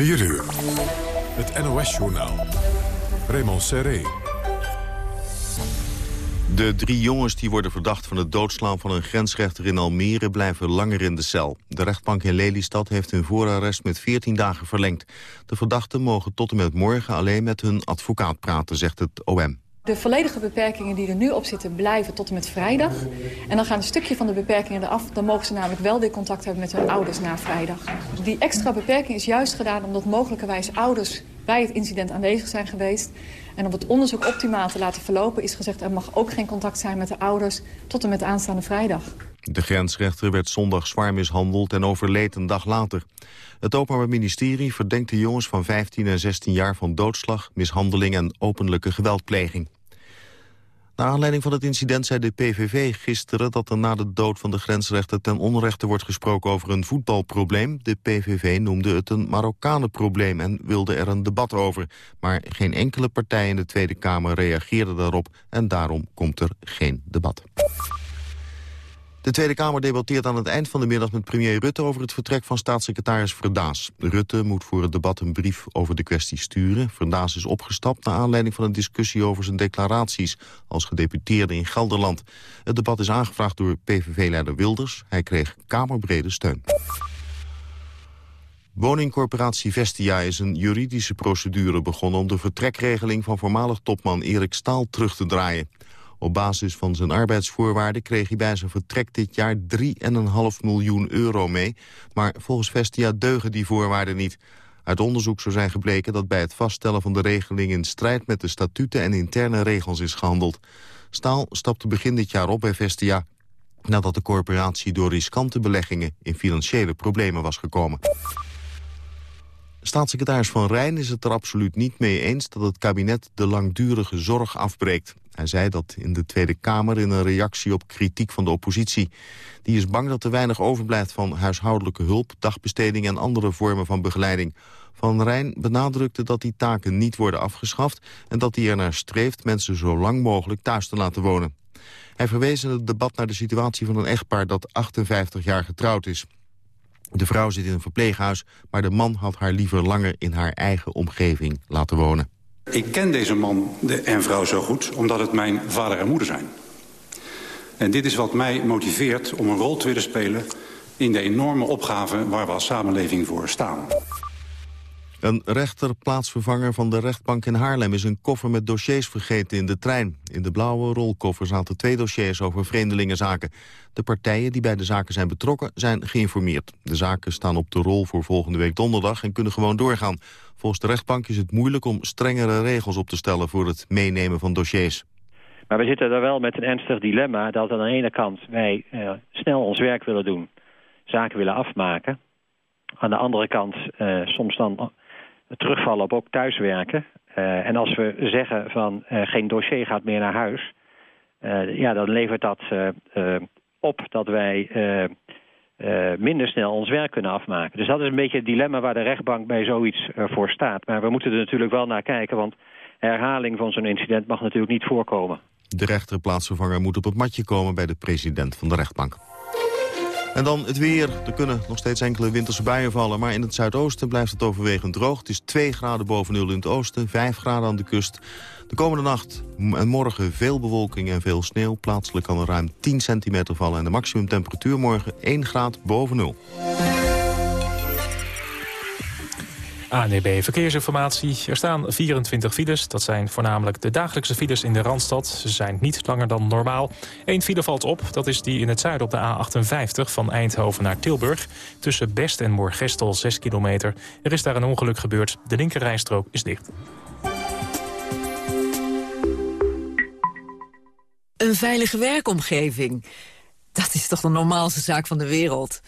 4 uur. Het NOS-journaal. Raymond Serré. De drie jongens die worden verdacht van het doodslaan van een grensrechter in Almere blijven langer in de cel. De rechtbank in Lelystad heeft hun voorarrest met 14 dagen verlengd. De verdachten mogen tot en met morgen alleen met hun advocaat praten, zegt het OM. De volledige beperkingen die er nu op zitten blijven tot en met vrijdag. En dan gaan een stukje van de beperkingen eraf. Dan mogen ze namelijk wel weer contact hebben met hun ouders na vrijdag. Die extra beperking is juist gedaan omdat mogelijkerwijs ouders bij het incident aanwezig zijn geweest. En om het onderzoek optimaal te laten verlopen is gezegd... er mag ook geen contact zijn met de ouders tot en met aanstaande vrijdag. De grensrechter werd zondag zwaar mishandeld en overleed een dag later. Het Openbaar Ministerie verdenkt de jongens van 15 en 16 jaar van doodslag, mishandeling en openlijke geweldpleging. Naar aanleiding van het incident zei de PVV gisteren dat er na de dood van de grensrechter ten onrechte wordt gesproken over een voetbalprobleem. De PVV noemde het een Marokkanenprobleem en wilde er een debat over. Maar geen enkele partij in de Tweede Kamer reageerde daarop en daarom komt er geen debat. De Tweede Kamer debatteert aan het eind van de middag met premier Rutte over het vertrek van staatssecretaris Verdaas. Rutte moet voor het debat een brief over de kwestie sturen. Verdaas is opgestapt naar aanleiding van een discussie over zijn declaraties als gedeputeerde in Gelderland. Het debat is aangevraagd door PVV-leider Wilders. Hij kreeg kamerbrede steun. Woningcorporatie Vestia is een juridische procedure begonnen om de vertrekregeling van voormalig topman Erik Staal terug te draaien. Op basis van zijn arbeidsvoorwaarden kreeg hij bij zijn vertrek dit jaar 3,5 miljoen euro mee. Maar volgens Vestia deugen die voorwaarden niet. Uit onderzoek zou zijn gebleken dat bij het vaststellen van de regeling... in strijd met de statuten en interne regels is gehandeld. Staal stapte begin dit jaar op bij Vestia... nadat de corporatie door riskante beleggingen in financiële problemen was gekomen. Staatssecretaris Van Rijn is het er absoluut niet mee eens... dat het kabinet de langdurige zorg afbreekt. Hij zei dat in de Tweede Kamer in een reactie op kritiek van de oppositie. Die is bang dat er weinig overblijft van huishoudelijke hulp... dagbesteding en andere vormen van begeleiding. Van Rijn benadrukte dat die taken niet worden afgeschaft... en dat hij ernaar streeft mensen zo lang mogelijk thuis te laten wonen. Hij verwees in het debat naar de situatie van een echtpaar... dat 58 jaar getrouwd is. De vrouw zit in een verpleeghuis, maar de man had haar liever langer in haar eigen omgeving laten wonen. Ik ken deze man en vrouw zo goed omdat het mijn vader en moeder zijn. En dit is wat mij motiveert om een rol te willen spelen in de enorme opgave waar we als samenleving voor staan. Een rechter, plaatsvervanger van de rechtbank in Haarlem... is een koffer met dossiers vergeten in de trein. In de blauwe rolkoffer zaten twee dossiers over vreemdelingenzaken. De partijen die bij de zaken zijn betrokken zijn geïnformeerd. De zaken staan op de rol voor volgende week donderdag en kunnen gewoon doorgaan. Volgens de rechtbank is het moeilijk om strengere regels op te stellen... voor het meenemen van dossiers. Maar we zitten er wel met een ernstig dilemma... dat aan de ene kant wij eh, snel ons werk willen doen... zaken willen afmaken... Aan de andere kant uh, soms dan terugvallen op ook thuiswerken. Uh, en als we zeggen van uh, geen dossier gaat meer naar huis... Uh, ja, dan levert dat op dat wij minder snel ons werk kunnen afmaken. Dus dat is een beetje het dilemma waar de rechtbank bij zoiets voor staat. Maar we moeten er natuurlijk wel naar kijken, want herhaling van zo'n incident mag natuurlijk niet voorkomen. De rechterplaatsvervanger moet op het matje komen bij de president van de rechtbank. En dan het weer. Er kunnen nog steeds enkele winterse buien vallen... maar in het zuidoosten blijft het overwegend droog. Het is 2 graden boven nul in het oosten, 5 graden aan de kust. De komende nacht en morgen veel bewolking en veel sneeuw. Plaatselijk kan er ruim 10 centimeter vallen... en de maximumtemperatuur morgen 1 graad boven nul. ANEB Verkeersinformatie. Er staan 24 files. Dat zijn voornamelijk de dagelijkse files in de Randstad. Ze zijn niet langer dan normaal. Eén file valt op. Dat is die in het zuiden op de A58 van Eindhoven naar Tilburg. Tussen Best en Moorgestel 6 kilometer. Er is daar een ongeluk gebeurd. De linkerrijstrook is dicht. Een veilige werkomgeving. Dat is toch de normaalste zaak van de wereld.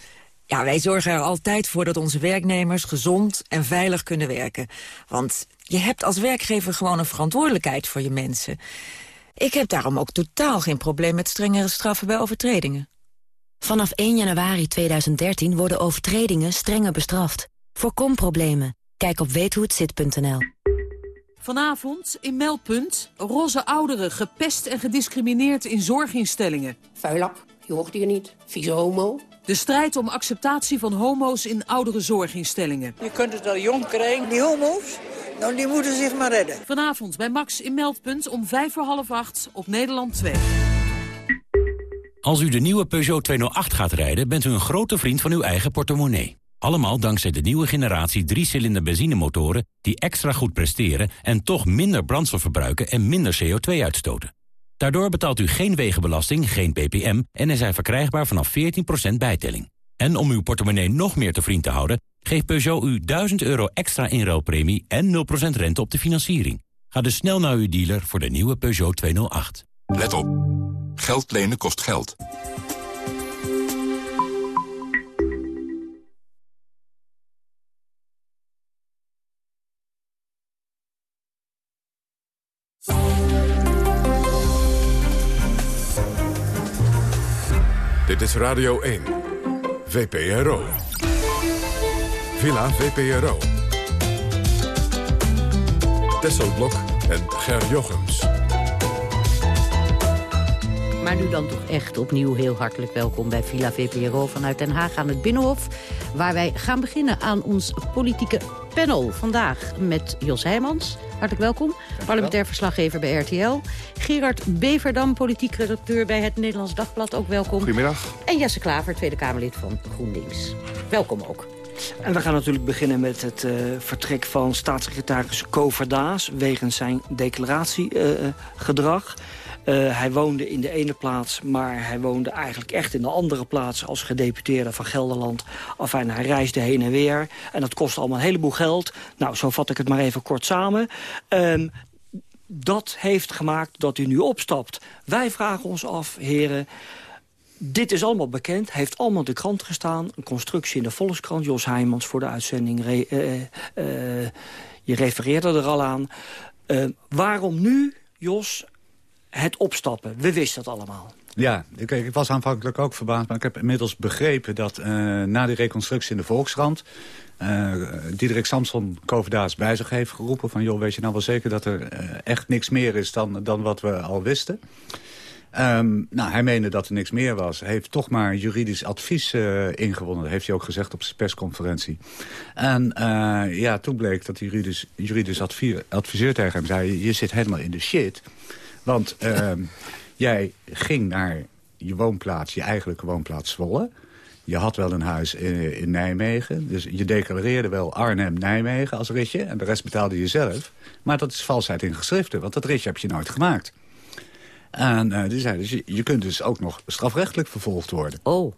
Ja, wij zorgen er altijd voor dat onze werknemers gezond en veilig kunnen werken. Want je hebt als werkgever gewoon een verantwoordelijkheid voor je mensen. Ik heb daarom ook totaal geen probleem met strengere straffen bij overtredingen. Vanaf 1 januari 2013 worden overtredingen strenger bestraft. Voorkom problemen. Kijk op weethohetzit.nl. Vanavond in Meldpunt. Roze ouderen gepest en gediscrimineerd in zorginstellingen. Vuilak, je hoort hier niet. Vieze homo De strijd om acceptatie van homo's in oudere zorginstellingen. Je kunt het al jong krijgen, die homo's. Nou, die moeten zich maar redden. Vanavond bij Max in Meldpunt om vijf voor half acht op Nederland 2. Als u de nieuwe Peugeot 208 gaat rijden, bent u een grote vriend van uw eigen portemonnee. Allemaal dankzij de nieuwe generatie 3-cilinder benzinemotoren... die extra goed presteren en toch minder brandstof verbruiken en minder CO2 uitstoten. Daardoor betaalt u geen wegenbelasting, geen ppm... en is hij verkrijgbaar vanaf 14% bijtelling. En om uw portemonnee nog meer te vriend te houden... geeft Peugeot u 1000 euro extra inruilpremie en 0% rente op de financiering. Ga dus snel naar uw dealer voor de nieuwe Peugeot 208. Let op. Geld lenen kost geld. Radio 1. VPRO. Villa VPRO. Tesselblok en Ger Jochems. Maar nu dan toch echt opnieuw heel hartelijk welkom bij Villa VPRO vanuit Den Haag aan het Binnenhof. Waar wij gaan beginnen aan ons politieke panel. Vandaag met Jos Heijmans, hartelijk welkom. Parlementair verslaggever bij RTL. Gerard Beverdam, politiek redacteur bij het Nederlands Dagblad, ook welkom. Goedemiddag. En Jesse Klaver, Tweede Kamerlid van GroenLinks. Welkom ook. En we gaan natuurlijk beginnen met het uh, vertrek van staatssecretaris Koverdaas... wegens zijn declaratiegedrag. Uh, uh, hij woonde in de ene plaats, maar hij woonde eigenlijk echt in de andere plaats... als gedeputeerde van Gelderland. Enfin, hij reisde heen en weer. En dat kostte allemaal een heleboel geld. Nou, zo vat ik het maar even kort samen. Um, dat heeft gemaakt dat u nu opstapt. Wij vragen ons af, heren... Dit is allemaal bekend, heeft allemaal de krant gestaan. Een constructie in de Volkskrant. Jos Heijmans voor de uitzending. Re, uh, uh, je refereerde er al aan. Uh, waarom nu, Jos, het opstappen? We wisten het allemaal. Ja, ik, was aanvankelijk ook verbaasd, maar ik heb inmiddels begrepen dat uh, na die reconstructie in de Volkskrant... Uh, Diederik Samson Koverdaas bij zich heeft geroepen van... joh, weet je nou wel zeker dat er uh, echt niks meer is dan, dan wat we al wisten? Um, nou, hij meende dat er niks meer was. Heeft toch maar juridisch advies ingewonnen. Dat heeft hij ook gezegd op zijn persconferentie. En ja, toen bleek dat hij juridisch, juridisch advies, adviseur tegen hem zei... je zit helemaal in de shit. Want uh, jij ging naar je woonplaats, je eigenlijke woonplaats Zwolle... Je had wel een huis in, Nijmegen. Dus je declareerde wel Arnhem-Nijmegen als ritje. En de rest betaalde je zelf. Maar dat is valsheid in geschriften. Want dat ritje heb je nooit gemaakt. En uh, die zei dus, je, je kunt dus ook nog strafrechtelijk vervolgd worden. Oh.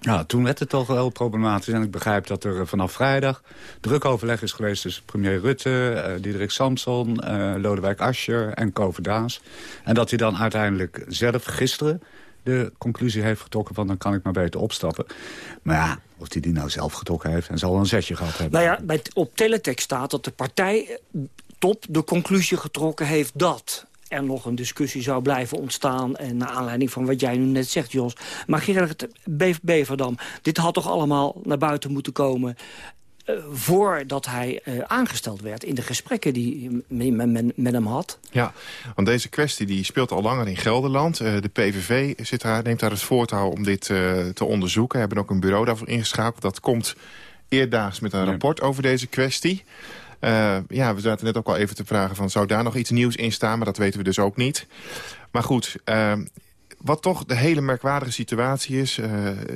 Ja, toen werd het toch wel problematisch. En ik begrijp dat er vanaf vrijdag druk overleg is geweest... tussen premier Rutte, uh, Diederik Samson, uh, Lodewijk Asscher en Kover Daas. En dat hij dan uiteindelijk zelf gisteren de conclusie heeft getrokken van... dan kan ik maar beter opstappen. Maar ja, of hij die nou zelf getrokken heeft... en zal wel een zetje gehad hebben. Nou ja, bij, op teletext staat dat de partij top de conclusie getrokken heeft dat er nog een discussie zou blijven ontstaan... en naar aanleiding van wat jij nu net zegt, Jos. Maar Gerard Beverdam, dit had toch allemaal naar buiten moeten komen... Uh, voordat hij uh, aangesteld werd in de gesprekken die met, met, hem had. Ja, want deze kwestie die speelt al langer in Gelderland. Uh, de PVV zit daar, neemt daar het voortouw om dit te onderzoeken. We hebben ook een bureau daarvoor ingeschakeld. Dat komt eerdaags met een ja. rapport over deze kwestie. Uh, ja, we zaten net ook al even te vragen van... zou daar nog iets nieuws in staan? Maar dat weten we dus ook niet. Maar goed, uh, wat toch de hele merkwaardige situatie is... Uh,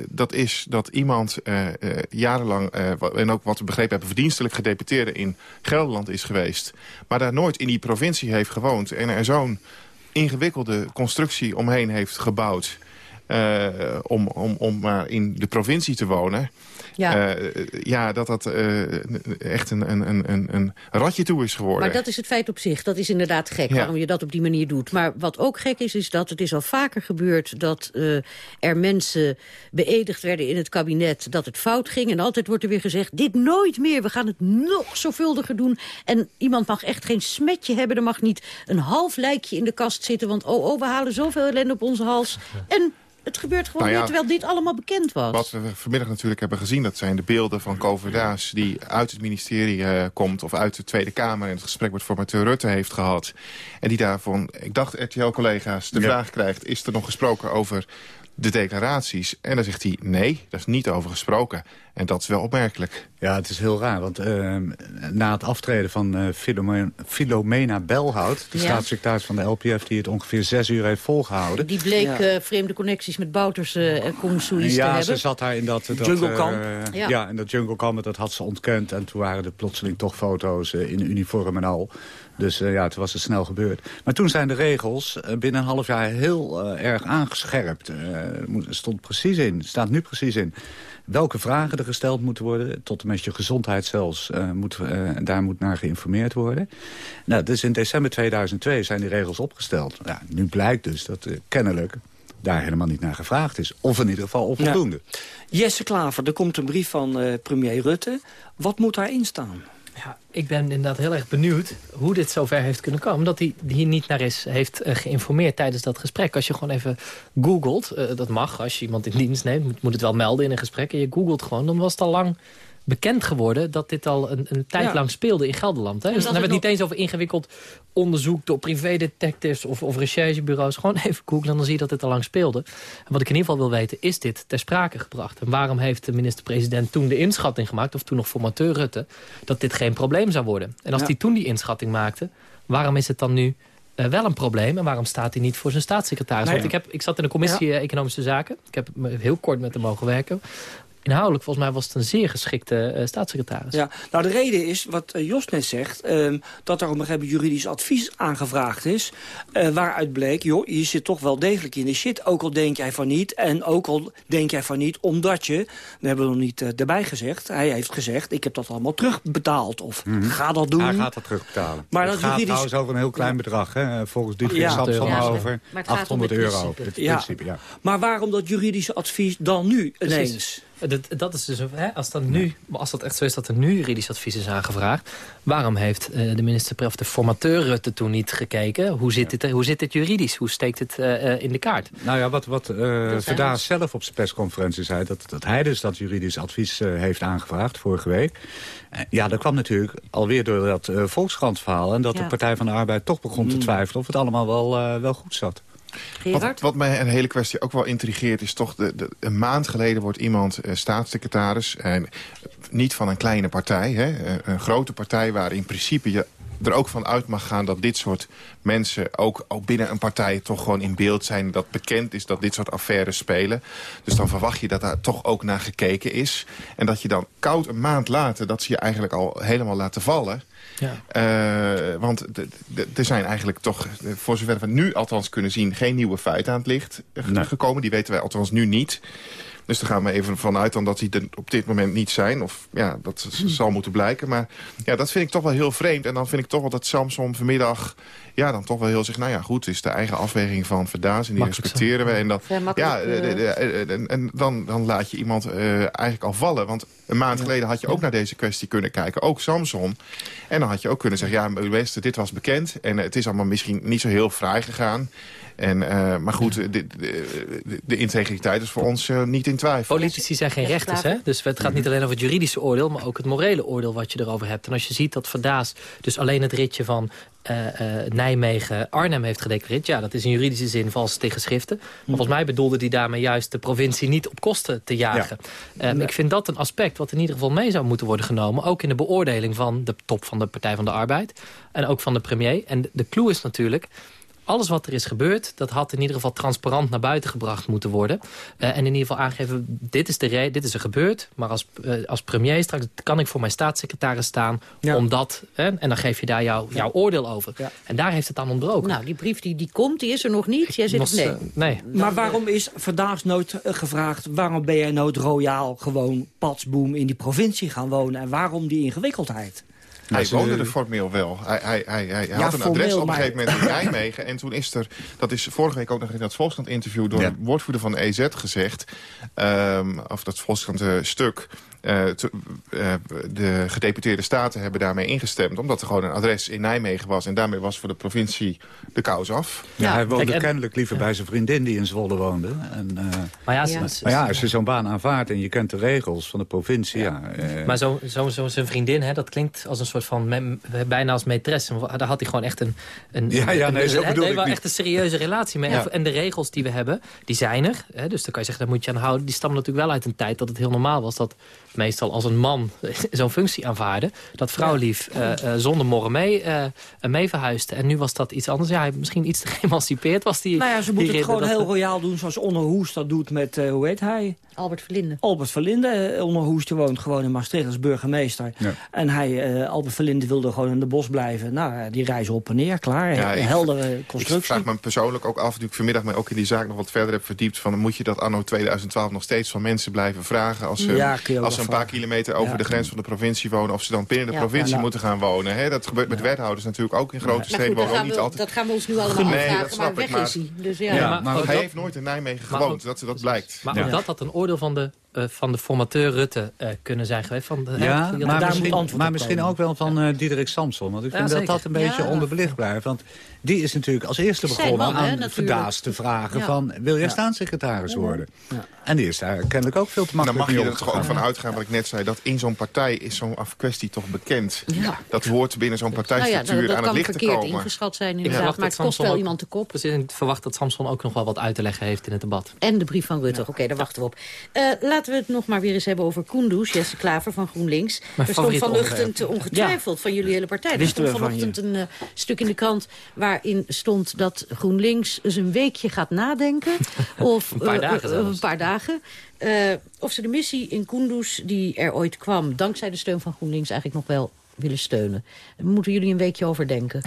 dat is dat iemand jarenlang, en ook wat we begrepen hebben... verdienstelijk gedeputeerde in Gelderland is geweest... maar daar nooit in die provincie heeft gewoond... en er zo'n ingewikkelde constructie omheen heeft gebouwd... om, om, om maar in de provincie te wonen... Ja, uh, ja dat dat uh, echt een, een, een, een ratje toe is geworden. Maar dat is het feit op zich. Dat is inderdaad gek ja. waarom je dat op die manier doet. Maar wat ook gek is, is dat het is al vaker gebeurd... dat uh, er mensen beëdigd werden in het kabinet dat het fout ging. En altijd wordt er weer gezegd, dit nooit meer. We gaan het nog zorgvuldiger doen. En iemand mag echt geen smetje hebben. Er mag niet een half lijkje in de kast zitten. Want oh, oh we halen zoveel ellende op onze hals. En het gebeurt gewoon nou ja, weer, terwijl dit allemaal bekend was. Wat we vanmiddag natuurlijk hebben gezien... dat zijn de beelden van Koverdaas... die uit het ministerie uh, komt of uit de Tweede Kamer... in het gesprek met formateur Rutte heeft gehad. En die daarvan, ik dacht RTL-collega's, de ja. vraag krijgt... is er nog gesproken over de declaraties. En dan zegt hij, nee, daar is niet over gesproken. En dat is wel opmerkelijk. Ja, het is heel raar, want uh, na het aftreden van uh, Filomena, Filomena Belhout... de ja. staatssecretaris van de LPF die het ongeveer zes uur heeft volgehouden... Die bleek ja. uh, vreemde connecties met Bouters en Koensoeis ja, te hebben. ze zat daar in dat... dat jungle camp. ja. ja, in dat jungle camp, dat had ze ontkend. En toen waren er plotseling toch foto's in uniform en al... Dus uh, ja, het was het snel gebeurd. Maar toen zijn de regels uh, binnen een half jaar heel uh, erg aangescherpt. Er stond precies in, staat nu precies in welke vragen er gesteld moeten worden. Tot en met je gezondheid zelfs, moet, daar moet naar geïnformeerd worden. Nou, dus in december 2002 zijn die regels opgesteld. Ja, nu blijkt dus dat kennelijk daar helemaal niet naar gevraagd is. Of in ieder geval onvoldoende. Ja. Jesse Klaver, er komt een brief van premier Rutte. Wat moet daarin staan? Ja, ik ben inderdaad heel erg benieuwd hoe dit zover heeft kunnen komen. Dat hij hier niet naar is heeft uh, geïnformeerd tijdens dat gesprek. Als je gewoon even googelt, uh, dat mag als je iemand in dienst neemt... Moet, moet het wel melden in een gesprek en je googelt gewoon... dan was het al lang bekend geworden dat dit al een, een tijd ja. lang speelde in Gelderland. Hè? Dus dan hebben we het niet eens over ingewikkeld onderzoek door privédetectives of, of recherchebureaus. Gewoon even googlen en dan zie je dat dit al lang speelde. En wat ik in ieder geval wil weten, is dit ter sprake gebracht? En waarom heeft de minister-president toen de inschatting gemaakt, of toen nog formateur Rutte, dat dit geen probleem zou worden? En als hij ja. toen die inschatting maakte, waarom is het dan nu uh, wel een probleem. En waarom staat hij niet voor zijn staatssecretaris? Nee. Want ik, heb, ik zat in de commissie ja. Economische Zaken. Ik heb heel kort met hem mogen werken inhoudelijk volgens mij was het een zeer geschikte uh, staatssecretaris. Ja, nou de reden is, wat uh, Jos net zegt... Uh, dat er op een gegeven moment juridisch advies aangevraagd is... Uh, waaruit bleek, joh, je zit toch wel degelijk in de shit. Ook al denk jij van niet. En ook al denk jij van niet, omdat je... We hebben nog niet erbij gezegd. Hij heeft gezegd, ik heb dat allemaal terugbetaald. Of mm -hmm. ga dat doen. Hij gaat dat terugbetalen. Maar het dat gaat juridisch... trouwens over een heel klein bedrag. Hè? Volgens die ja, van ja, over 800 euro. Het ja. Principe, ja. Maar waarom dat juridische advies dan nu ineens? Precies. Dat, dat is dus, hè, als, dat nu, als dat echt zo is dat er nu juridisch advies is aangevraagd... waarom heeft uh, de minister of de formateur Rutte toen niet gekeken? Hoe zit, ja. dit, hoe zit dit juridisch? Hoe steekt het uh, in de kaart? Nou ja, wat, wat uh, Verdaas zelf op zijn persconferentie zei... dat, dat hij dus dat juridisch advies heeft aangevraagd vorige week. ja, dat kwam natuurlijk alweer door dat uh, Volkskrant-verhaal... en dat ja. de Partij van de Arbeid toch begon te twijfelen... of het allemaal wel, wel goed zat. Wat, wat, mij een hele kwestie ook wel intrigeert is toch... De, de, een maand geleden wordt iemand uh, staatssecretaris. En niet van een kleine partij. Hè, een grote partij waar in principe je er ook van uit mag gaan dat dit soort mensen ook, ook binnen een partij toch gewoon in beeld zijn. Dat bekend is dat dit soort affaires spelen. Dus dan verwacht je dat daar toch ook naar gekeken is. En dat je dan koud een maand later dat ze je eigenlijk al helemaal laten vallen. Ja. Uh, want er zijn eigenlijk toch, voor zover we nu althans kunnen zien... geen nieuwe feiten aan het licht nee. gekomen. Die weten wij althans nu niet. Dus daar gaan we even vanuit dan dat die er op dit moment niet zijn. Of ja, dat zal moeten blijken. Maar ja, dat vind ik toch wel heel vreemd. En dan vind ik toch wel dat Samson vanmiddag... ja, dan toch wel heel zegt... nou ja, goed, het is de eigen afweging van Verdaas... en die respecteren we. En, dan, Vrij makkelijk, ja, eh. de- de- en, en dan, dan laat je iemand eh, eigenlijk al vallen. Want een maand geleden had je ook naar deze kwestie kunnen kijken. Ook Samson. En dan had je ook kunnen zeggen... ja, maar beste, dit was bekend. En het is allemaal misschien niet zo heel fraai gegaan. En, eh, maar goed, de, de, de, de integriteit is voor ons eh, niet in twijfel. Politici zijn geen rechters, hè? Dus het gaat niet alleen over het juridische oordeel... maar ook het morele oordeel wat je erover hebt. En als je ziet dat Verdaas dus alleen het ritje van eh, eh, Nijmegen-Arnhem heeft gedeclareerd... ja, dat is in juridische zin vals tegen schriften. Maar volgens mij bedoelde hij daarmee juist de provincie niet op kosten te jagen. Ehm, Ik vind dat een aspect wat in ieder geval mee zou moeten worden genomen... ook in de beoordeling van de top van de Partij van de Arbeid... en ook van de premier. En de clue is natuurlijk alles wat er is gebeurd, dat had in ieder geval transparant naar buiten gebracht moeten worden. Uh, en in ieder geval aangeven, dit is, de re dit is er gebeurd. Maar als, uh, als premier straks kan ik voor mijn staatssecretaris staan. Ja. Omdat, hè, en dan geef je daar jouw jouw oordeel over. Ja. En daar heeft het aan ontbroken. Nou, die brief die, die komt, die is er nog niet. Jij zit Nog, nee. eh, nee. Maar waarom is vandaag nooit eh, gevraagd... waarom ben jij nooit royaal gewoon patsboom in die provincie gaan wonen... en waarom die ingewikkeldheid? Hij woonde er formeel wel. Hij, hij, hij, hij Ja, had een adres op een gegeven moment in Nijmegen. En toen is er, dat is vorige week ook nog in dat Volkskrant interview... door Ja. een woordvoerder van de EZ gezegd, ehm, of dat Volkskrant eh, stuk... Uh, de gedeputeerde staten hebben daarmee ingestemd... omdat er gewoon een adres in Nijmegen was. En daarmee was voor de provincie de kous af. Ja, hij woonde kennelijk liever bij zijn vriendin die in Zwolle woonde. En, uh, maar, ja, maar ja, als je zo'n baan aanvaardt en je kent de regels van de provincie... Ja. maar zo, zo, zo zijn vriendin, hè, dat klinkt als een soort van... bijna als maîtresse. Daar had hij gewoon echt een... een ja, ja, nee, zo bedoel ik wel echt een serieuze relatie mee. En de regels die we hebben, die zijn er. Hè, dus dan kan je zeggen, daar moet je aan houden. Die stammen natuurlijk wel uit een tijd dat het heel normaal was... dat meestal als een man zo'n functie aanvaarde... dat vrouwlief uh, uh, zonder morren mee, uh, mee verhuisde. En nu was dat iets anders. Ja, hij misschien iets te geëmancipeerd was. Die, nou ja, ze moeten het gewoon heel royaal doen... zoals Onderhoes dat doet met, hoe heet hij? Albert Verlinde. Albert Verlinde. Onderhoes die woont gewoon in Maastricht als burgemeester. Ja. En hij, Albert Verlinde wilde gewoon in de bos blijven. Nou, die reizen op en neer, klaar. Ja, een heldere constructie. Ik vraag me persoonlijk ook af, nu ik vanmiddag me ook in die zaak nog wat verder heb verdiept... van moet je dat anno 2012 nog steeds van mensen blijven vragen... als ze, ja, als ze een paar kilometer over de grens van de provincie wonen... of ze dan binnen de provincie nou. moeten gaan wonen. Hè? Dat gebeurt met wethouders natuurlijk ook in grote steden. Goed, ook niet altijd... Dat gaan we ons nu allemaal nee, afvragen, dat snap maar weg is hij. Dus ja. maar, hij heeft nooit in Nijmegen gewoond, dat, dat blijkt. Maar dat had een oordeel van de van de formateur Rutte uh, kunnen zijn geweest. Van de, ja, maar, maar misschien, maar misschien ook wel van uh, Diederik Samson. Want ik vind ja, dat dat een beetje ja. onderbelicht blijft. Want die is natuurlijk als eerste begonnen man, aan Verdaas te vragen... van wil jij staatssecretaris worden? En die is daar kennelijk ook veel te makkelijk Dan mag je er toch ook van uitgaan, wat ik net zei... dat in zo'n partij is zo'n kwestie toch bekend. Dat hoort binnen zo'n partijstructuur nou aan het licht te komen. Dat kan verkeerd ingeschat zijn inderdaad, maar het kost wel iemand de kop. Dus ik verwacht dat Samson ook nog wel wat uit te leggen heeft in het debat. En de brief van Rutte, oké, daar wachten we op. laten we het nog maar weer eens hebben over Koendoes, Jesse Klaver van GroenLinks. er stond vanochtend ongetwijfeld van jullie hele partij. Er stond vanochtend een uh, stuk in de krant waarin stond dat GroenLinks eens een weekje gaat nadenken. of een paar dagen, uh, een paar dagen of ze de missie in Koendoes die er ooit kwam... dankzij de steun van GroenLinks eigenlijk nog wel willen steunen. moeten jullie een weekje over denken.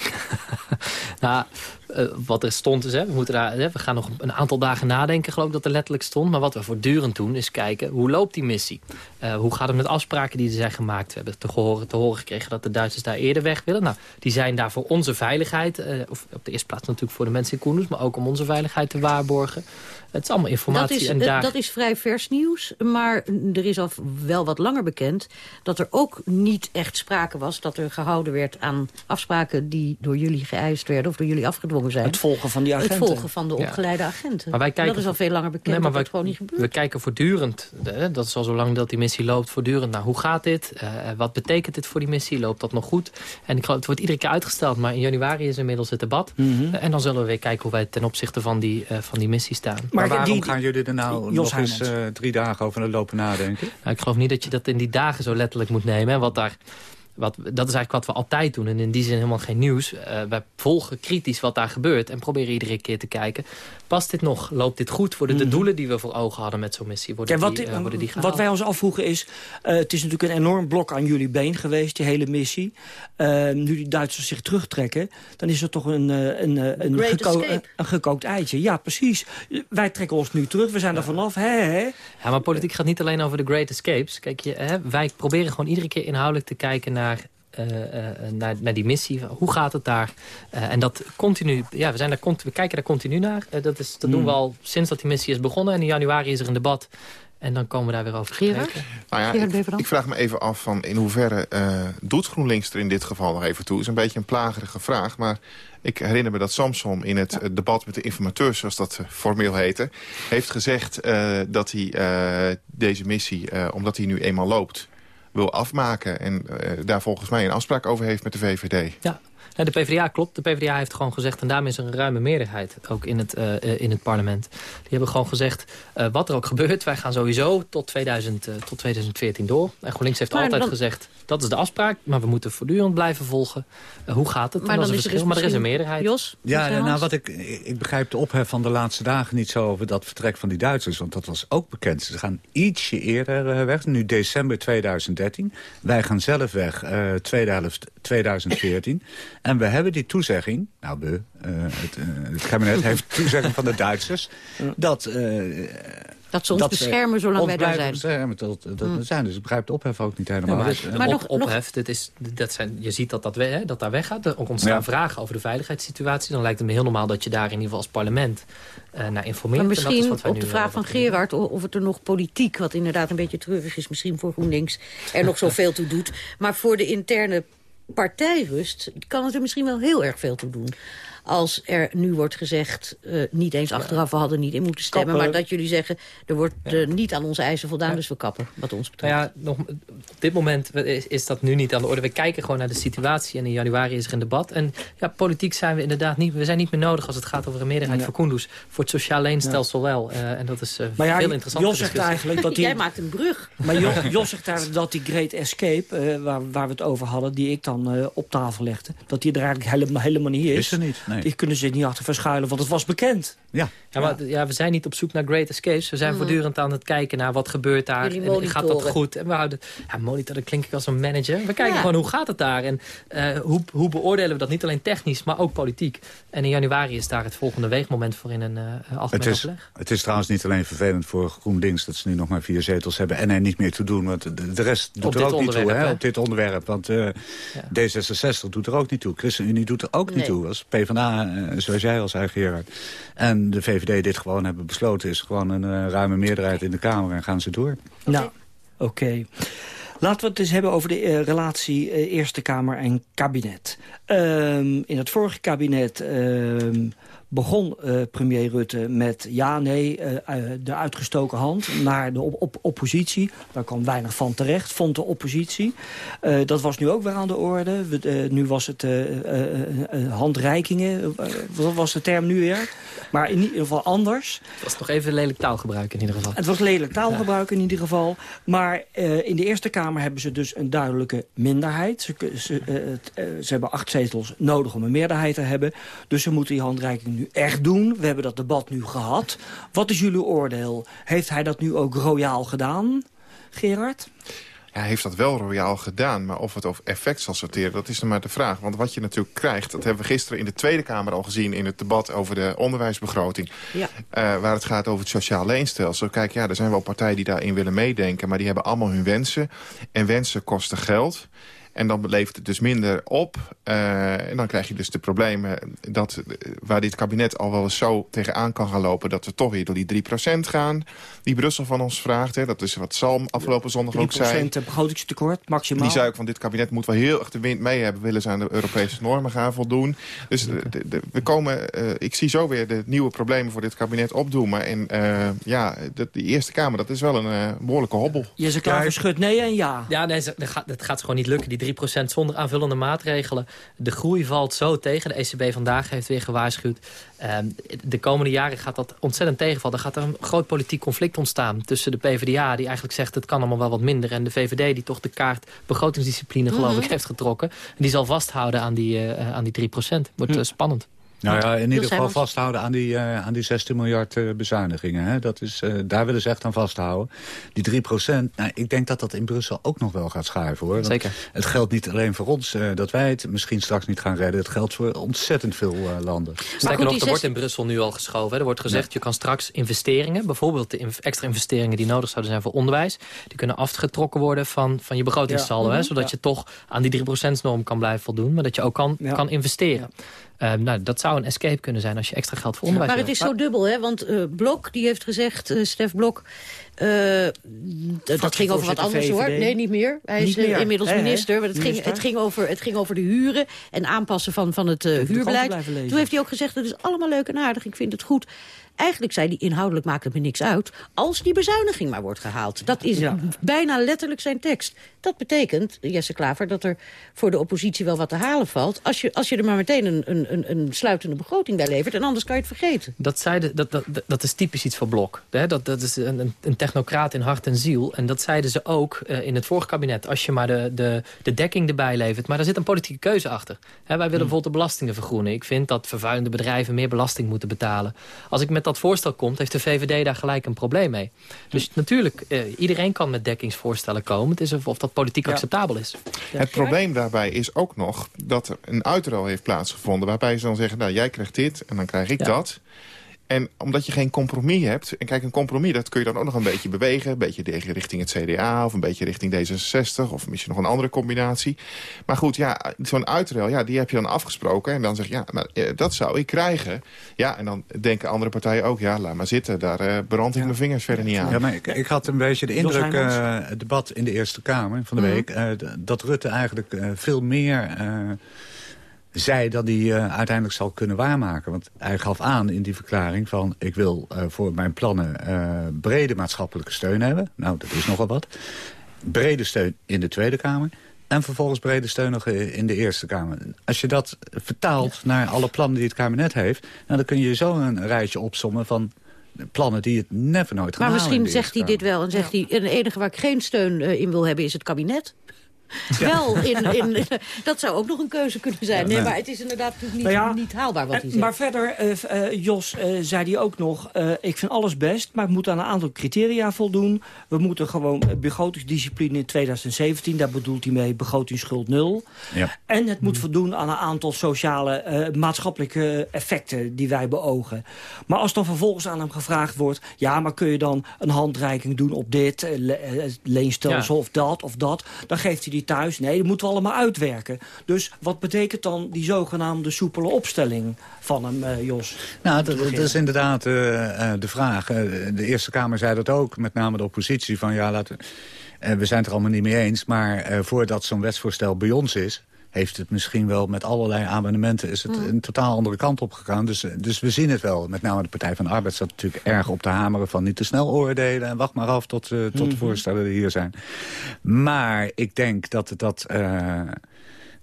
nou, uh, wat er stond is, hè, we, moeten daar, hè, we gaan nog een aantal dagen nadenken, geloof ik dat er letterlijk stond. Maar wat we voortdurend doen is kijken, hoe loopt die missie? Uh, hoe gaat het met afspraken die er zijn gemaakt? We hebben te horen, te horen gekregen dat de Duitsers daar eerder weg willen. Nou, die zijn daar voor onze veiligheid, uh, of op de eerste plaats natuurlijk voor de mensen in Koenus, maar ook om onze veiligheid te waarborgen. Het is allemaal informatie. Dat is, en daar... dat is vrij vers nieuws, maar er is al wel wat langer bekend... dat er ook niet echt sprake was dat er gehouden werd aan afspraken... die door jullie geëist werden of door jullie afgedwongen zijn. Het volgen van die agenten. Het volgen van de opgeleide agenten. Maar wij kijken, dat is al veel langer bekend nee, maar dat wij, gewoon niet gebeurt. We kijken voortdurend, dat is al zo lang dat die missie loopt... voortdurend naar hoe gaat dit, uh, wat betekent dit voor die missie, loopt dat nog goed? En ik geloof, het wordt iedere keer uitgesteld, maar in januari is inmiddels het debat. Mm -hmm. uh, en dan zullen we weer kijken hoe wij ten opzichte van die, uh, van die missie staan. Maar, maar waarom die, gaan jullie er nou nog eens drie dagen over lopen nadenken? Nou, ik geloof niet dat je dat in die dagen zo letterlijk moet nemen. Hè, wat daar wat, dat is eigenlijk wat we altijd doen. En in die zin helemaal geen nieuws. Uh, wij volgen kritisch wat daar gebeurt. En proberen iedere keer te kijken. Past dit nog? Loopt dit goed? Worden de mhm. doelen die we voor ogen hadden met zo'n missie? Worden, ja, wat, die, uh, worden die Wat wij ons afvroegen is... Uh, het is natuurlijk een enorm blok aan jullie been geweest. Die hele missie. nu die Duitsers zich terugtrekken. Dan is er toch een, een, een, geko een gekookt eitje. Ja, precies. Wij trekken ons nu terug. We zijn er vanaf. Hè, hè? Ja, maar politiek gaat niet alleen over de Great Escapes. Kijk, je, hè, wij proberen gewoon iedere keer inhoudelijk te kijken naar naar, naar die missie. Hoe gaat het daar? Uh, en dat continu, ja, we, zijn daar, we kijken daar continu naar. dat is, dat doen we hmm. al sinds dat die missie is begonnen. En in januari is er een debat. En dan komen we daar weer over Gerard? Nou ja, ik, ik, vraag me even af van in hoeverre doet GroenLinks er in dit geval nog even toe? Het is een beetje een plagerige vraag, maar ik herinner me dat Samson in het debat met de informateurs, zoals dat formeel heette, heeft gezegd dat hij deze missie, omdat hij nu eenmaal loopt, wil afmaken. En uh, daar volgens mij een afspraak over heeft met de VVD. Ja, de PvdA klopt. De PvdA heeft gewoon gezegd, en daarmee is er een ruime meerderheid ook in het, uh, in het parlement. Die hebben gewoon gezegd, uh, wat er ook gebeurt, wij gaan sowieso tot, 2000, uh, tot 2014 door. En GroenLinks heeft maar altijd dan... gezegd, dat is de afspraak, maar we moeten voortdurend blijven volgen. hoe gaat het? Maar, dan is, er dus maar er is een meerderheid. Jos? Ja, nou, wat ik, ik begrijp de ophef van de laatste dagen niet zo over dat vertrek van die Duitsers. Want dat was ook bekend. Ze gaan ietsje eerder weg, nu december 2013. Wij gaan zelf weg, tweede helft 2014. En we hebben die toezegging, nou we, uh, het, uh, het kabinet heeft toezegging van de Duitsers... dat uh, Dat ze ons beschermen zolang wij daar zijn. Beschermen, dat, dat mm. zijn. Dus ik begrijp de ophef ook niet helemaal. maar, maar nog, ophef, dit is, dat zijn, je ziet dat dat, hè, dat daar weggaat. Er ontstaan vragen over de veiligheidssituatie. Dan lijkt het me heel normaal dat je daar in ieder geval als parlement uh, naar informeert. Maar misschien op de vraag van Gerard of het er nog politiek... wat inderdaad een beetje treurig is misschien voor GroenLinks... er nog zoveel toe doet. Maar voor de interne partijrust kan het er misschien wel heel erg veel toe doen als er nu wordt gezegd... Uh, niet eens achteraf, we hadden niet in moeten stemmen... maar dat jullie zeggen, er wordt uh, niet aan onze eisen voldaan... dus we kappen, wat ons betreft. Nou ja, nog, op dit moment is, is, dat nu niet aan de orde. We kijken gewoon naar de situatie en in januari is er een debat. En ja, politiek zijn we inderdaad niet... we zijn niet meer nodig als het gaat over een meerderheid ja. voor Kunduz. Voor het sociaal leenstelsel wel. Uh, en dat is maar ja, veel interessanter. Jos zegt eigenlijk dat die... Jij maakt een brug. Maar Jos, Jos zegt eigenlijk dat die Great Escape... waar, waar we het over hadden, die ik dan op tafel legde... dat die er eigenlijk helemaal, helemaal niet is. Is er niet, nee. Die kunnen zich niet achter verschuilen, want het was bekend. Ja. Ja, maar, ja, we zijn niet op zoek naar great escapes. We zijn mm. voortdurend aan het kijken naar wat gebeurt daar. En gaat dat goed? En we houden, ja, monitor, dat klink ik als een manager. We kijken gewoon hoe gaat het daar? En uh, hoe, hoe beoordelen we dat niet alleen technisch, maar ook politiek? En in januari is daar het volgende weegmoment voor in een uh, algemeen het is, Het is trouwens niet alleen vervelend voor GroenLinks... dat ze nu nog maar vier zetels hebben en er niet meer te doen. Want de, de rest doet er ook niet toe hè, op dit onderwerp. Want uh, ja. D66 doet er ook niet toe. ChristenUnie doet er ook niet toe. Als PvdA, zoals jij al zei, Gerard. En de VVD dit gewoon hebben besloten... is gewoon een uh, ruime meerderheid in de Kamer en gaan ze door. Nou, oké. Laten we het eens hebben over de uh, relatie uh, Eerste Kamer en kabinet. Um, in het vorige kabinet um, begon uh, premier Rutte met ja, nee, uh, uh, de uitgestoken hand naar de op op oppositie. Daar kwam weinig van terecht, vond de oppositie. dat was nu ook weer aan de orde. We, nu was het handreikingen, wat was de term nu weer? Maar in ieder geval anders. Het was toch even lelijk taalgebruik in ieder geval. Het was lelijk taalgebruik in ieder geval. Maar in de Eerste Kamer hebben ze dus een duidelijke minderheid. Ze, ze, ze hebben acht zetels nodig om een meerderheid te hebben. Dus ze moeten die handreiking nu echt doen? We hebben dat debat nu gehad. Wat is jullie oordeel? Heeft hij dat nu ook royaal gedaan, Gerard? hij heeft dat wel royaal gedaan. Maar of het over effect zal sorteren, dat is dan maar de vraag. Want wat je natuurlijk krijgt, dat hebben we gisteren in de Tweede Kamer al gezien... in het debat over de onderwijsbegroting. Ja. Uh, waar het gaat over het sociaal leenstelsel. Kijk, ja, er zijn wel partijen die daarin willen meedenken... maar die hebben allemaal hun wensen. En wensen kosten geld. En dan levert het dus minder op. Uh, en dan krijg je dus de problemen dat, waar dit kabinet al wel eens zo tegenaan kan gaan lopen... dat we toch weer door die 3% gaan, die Brussel van ons vraagt. Hè. Dat is wat Salm afgelopen zondag ook zei. 3% begrotingstekort, maximaal. Die zei ook van dit kabinet moet wel heel erg de wind mee hebben... willen ze aan de Europese normen gaan voldoen. Dus de, we komen, uh, ik zie zo weer de nieuwe problemen voor dit kabinet opdoemen. En uh, ja, de, de, Eerste Kamer, dat is wel een behoorlijke hobbel. Je ze klaar voor schut nee en ja. Ja, nee, dat gaat, dat gaat gewoon niet lukken, die 3% zonder aanvullende maatregelen. De groei valt zo tegen. De ECB vandaag heeft weer gewaarschuwd. Ehm, de komende jaren gaat dat ontzettend tegenvallen. Er gaat er een groot politiek conflict ontstaan tussen de PvdA... die eigenlijk zegt het kan allemaal wel wat minder... en de VVD die toch de kaart begrotingsdiscipline geloof mhm. ik heeft getrokken. Die zal vasthouden aan die, uh, aan die 3% Wordt hm. spannend. Nou ja, in ieder geval vasthouden aan die, uh, aan die 16 miljard uh, bezuinigingen. Hè. Dat is, uh, daar willen ze echt aan vasthouden. Die 3 procent, nou, ik denk dat dat in Brussel ook nog wel gaat schuiven. hoor. Zeker. Het geldt niet alleen voor ons dat wij het misschien straks niet gaan redden. Het geldt voor ontzettend veel landen. Sterker nog, er wordt in Brussel nu al geschoven. Hè. Er wordt gezegd, je kan straks investeringen... bijvoorbeeld de extra investeringen die nodig zouden zijn voor onderwijs... die kunnen afgetrokken worden van, van je begrotingssaldo. Ja. Hè, zodat je toch aan die 3% norm kan blijven voldoen. Maar dat je ook kan, kan investeren. Um, nou, dat zou een escape kunnen zijn als je extra geld voor onderwijs Maar het is zo dubbel, hè? Want uh, Blok, die heeft gezegd, uh, Stef Blok... Uh, dat ging over wat anders hoor. Nee, niet meer. Hij is meer. inmiddels minister. Maar het, Ging, het, ging over, het ging over de huren en aanpassen van, van het huurbeleid. Toen heeft hij ook gezegd, dat is allemaal leuk en aardig. Ik vind het goed. Eigenlijk zei hij, inhoudelijk maakt het me niks uit... als die bezuiniging maar wordt gehaald. Dat is bijna letterlijk zijn tekst. Dat betekent, Jesse Klaver, dat er voor de oppositie wel wat te halen valt... als je, als je er maar meteen een, een, een sluitende begroting bij levert... en anders kan je het vergeten. Dat, zei dat, dat, dat is typisch iets voor Blok. Hè? Dat, dat is een, een technocraat in hart en ziel. En dat zeiden ze ook uh, in het vorige kabinet. Als je maar de, de, de dekking erbij levert. Maar daar zit een politieke keuze achter. Hè, wij willen hmm. bijvoorbeeld de belastingen vergroenen. Ik vind dat vervuilende bedrijven meer belasting moeten betalen. Als ik met dat voorstel komt, heeft de VVD daar gelijk een probleem mee. Dus natuurlijk, uh, iedereen kan met dekkingsvoorstellen komen. Het is of, of dat politiek acceptabel is. Ja. Het probleem daarbij is ook nog dat er een uitruil heeft plaatsgevonden... waarbij ze dan zeggen, nou jij krijgt dit en dan krijg ik dat... En omdat je geen compromis hebt... en kijk, een compromis, dat kun je dan ook nog een beetje bewegen. Een beetje richting het CDA of een beetje richting D66... of misschien nog een andere combinatie. Maar goed, ja, zo'n uitruil, ja, die heb je dan afgesproken. En dan zeg je, ja, maar, eh, dat zou ik krijgen. Ja, en dan denken andere partijen ook... ja, laat maar zitten, daar uh, brand ik mijn vingers verder niet aan. Ja, maar ik, ik had een beetje de indruk, uh, het debat in de Eerste Kamer van de mhm. week... Uh, dat Rutte eigenlijk veel meer zij dat hij uh, uiteindelijk zal kunnen waarmaken. Want hij gaf aan in die verklaring van... ik wil uh, voor mijn plannen uh, brede maatschappelijke steun hebben. Nou, dat is nogal wat. Brede steun in de Tweede Kamer. En vervolgens brede steun nog in de Eerste Kamer. Als je dat vertaalt naar alle plannen die het kabinet heeft... Nou, dan kun je zo een rijtje opsommen van plannen die het never nooit gaan Maar misschien zegt hij dit wel en zegt hij... het enige waar ik geen steun in wil hebben is het kabinet. Wel, in, in, dat zou ook nog een keuze kunnen zijn. Nee, maar het is inderdaad niet, nou niet haalbaar wat hij zegt. Maar verder, uh, Jos, uh, zei hij ook nog... ik vind alles best, maar ik moet aan een aantal criteria voldoen. We moeten gewoon begrotingsdiscipline in 2017... daar bedoelt hij mee begrotingsschuld nul. Ja. En het moet voldoen aan een aantal sociale, maatschappelijke effecten... die wij beogen. Maar als dan vervolgens aan hem gevraagd wordt... ja, maar kun je dan een handreiking doen op dit, leenstelsel of dat of dat... dan geeft hij die thuis? Nee, dat moeten we allemaal uitwerken. Dus wat betekent dan die zogenaamde soepele opstelling van hem, uh, Jos? Nou, dat, is inderdaad uh, de vraag. de Eerste Kamer zei dat ook, met name de oppositie. Van ja, laten, we zijn het er allemaal niet mee eens. Maar voordat zo'n wetsvoorstel bij ons is heeft het misschien wel met allerlei amendementen... is het mm. een totaal andere kant op gegaan. Dus, dus we zien het wel. Met name de Partij van de Arbeid staat natuurlijk erg op te hameren... van niet te snel oordelen en wacht maar af tot, uh, tot de mm-hmm. voorstellen die hier zijn. Maar ik denk dat... dat uh,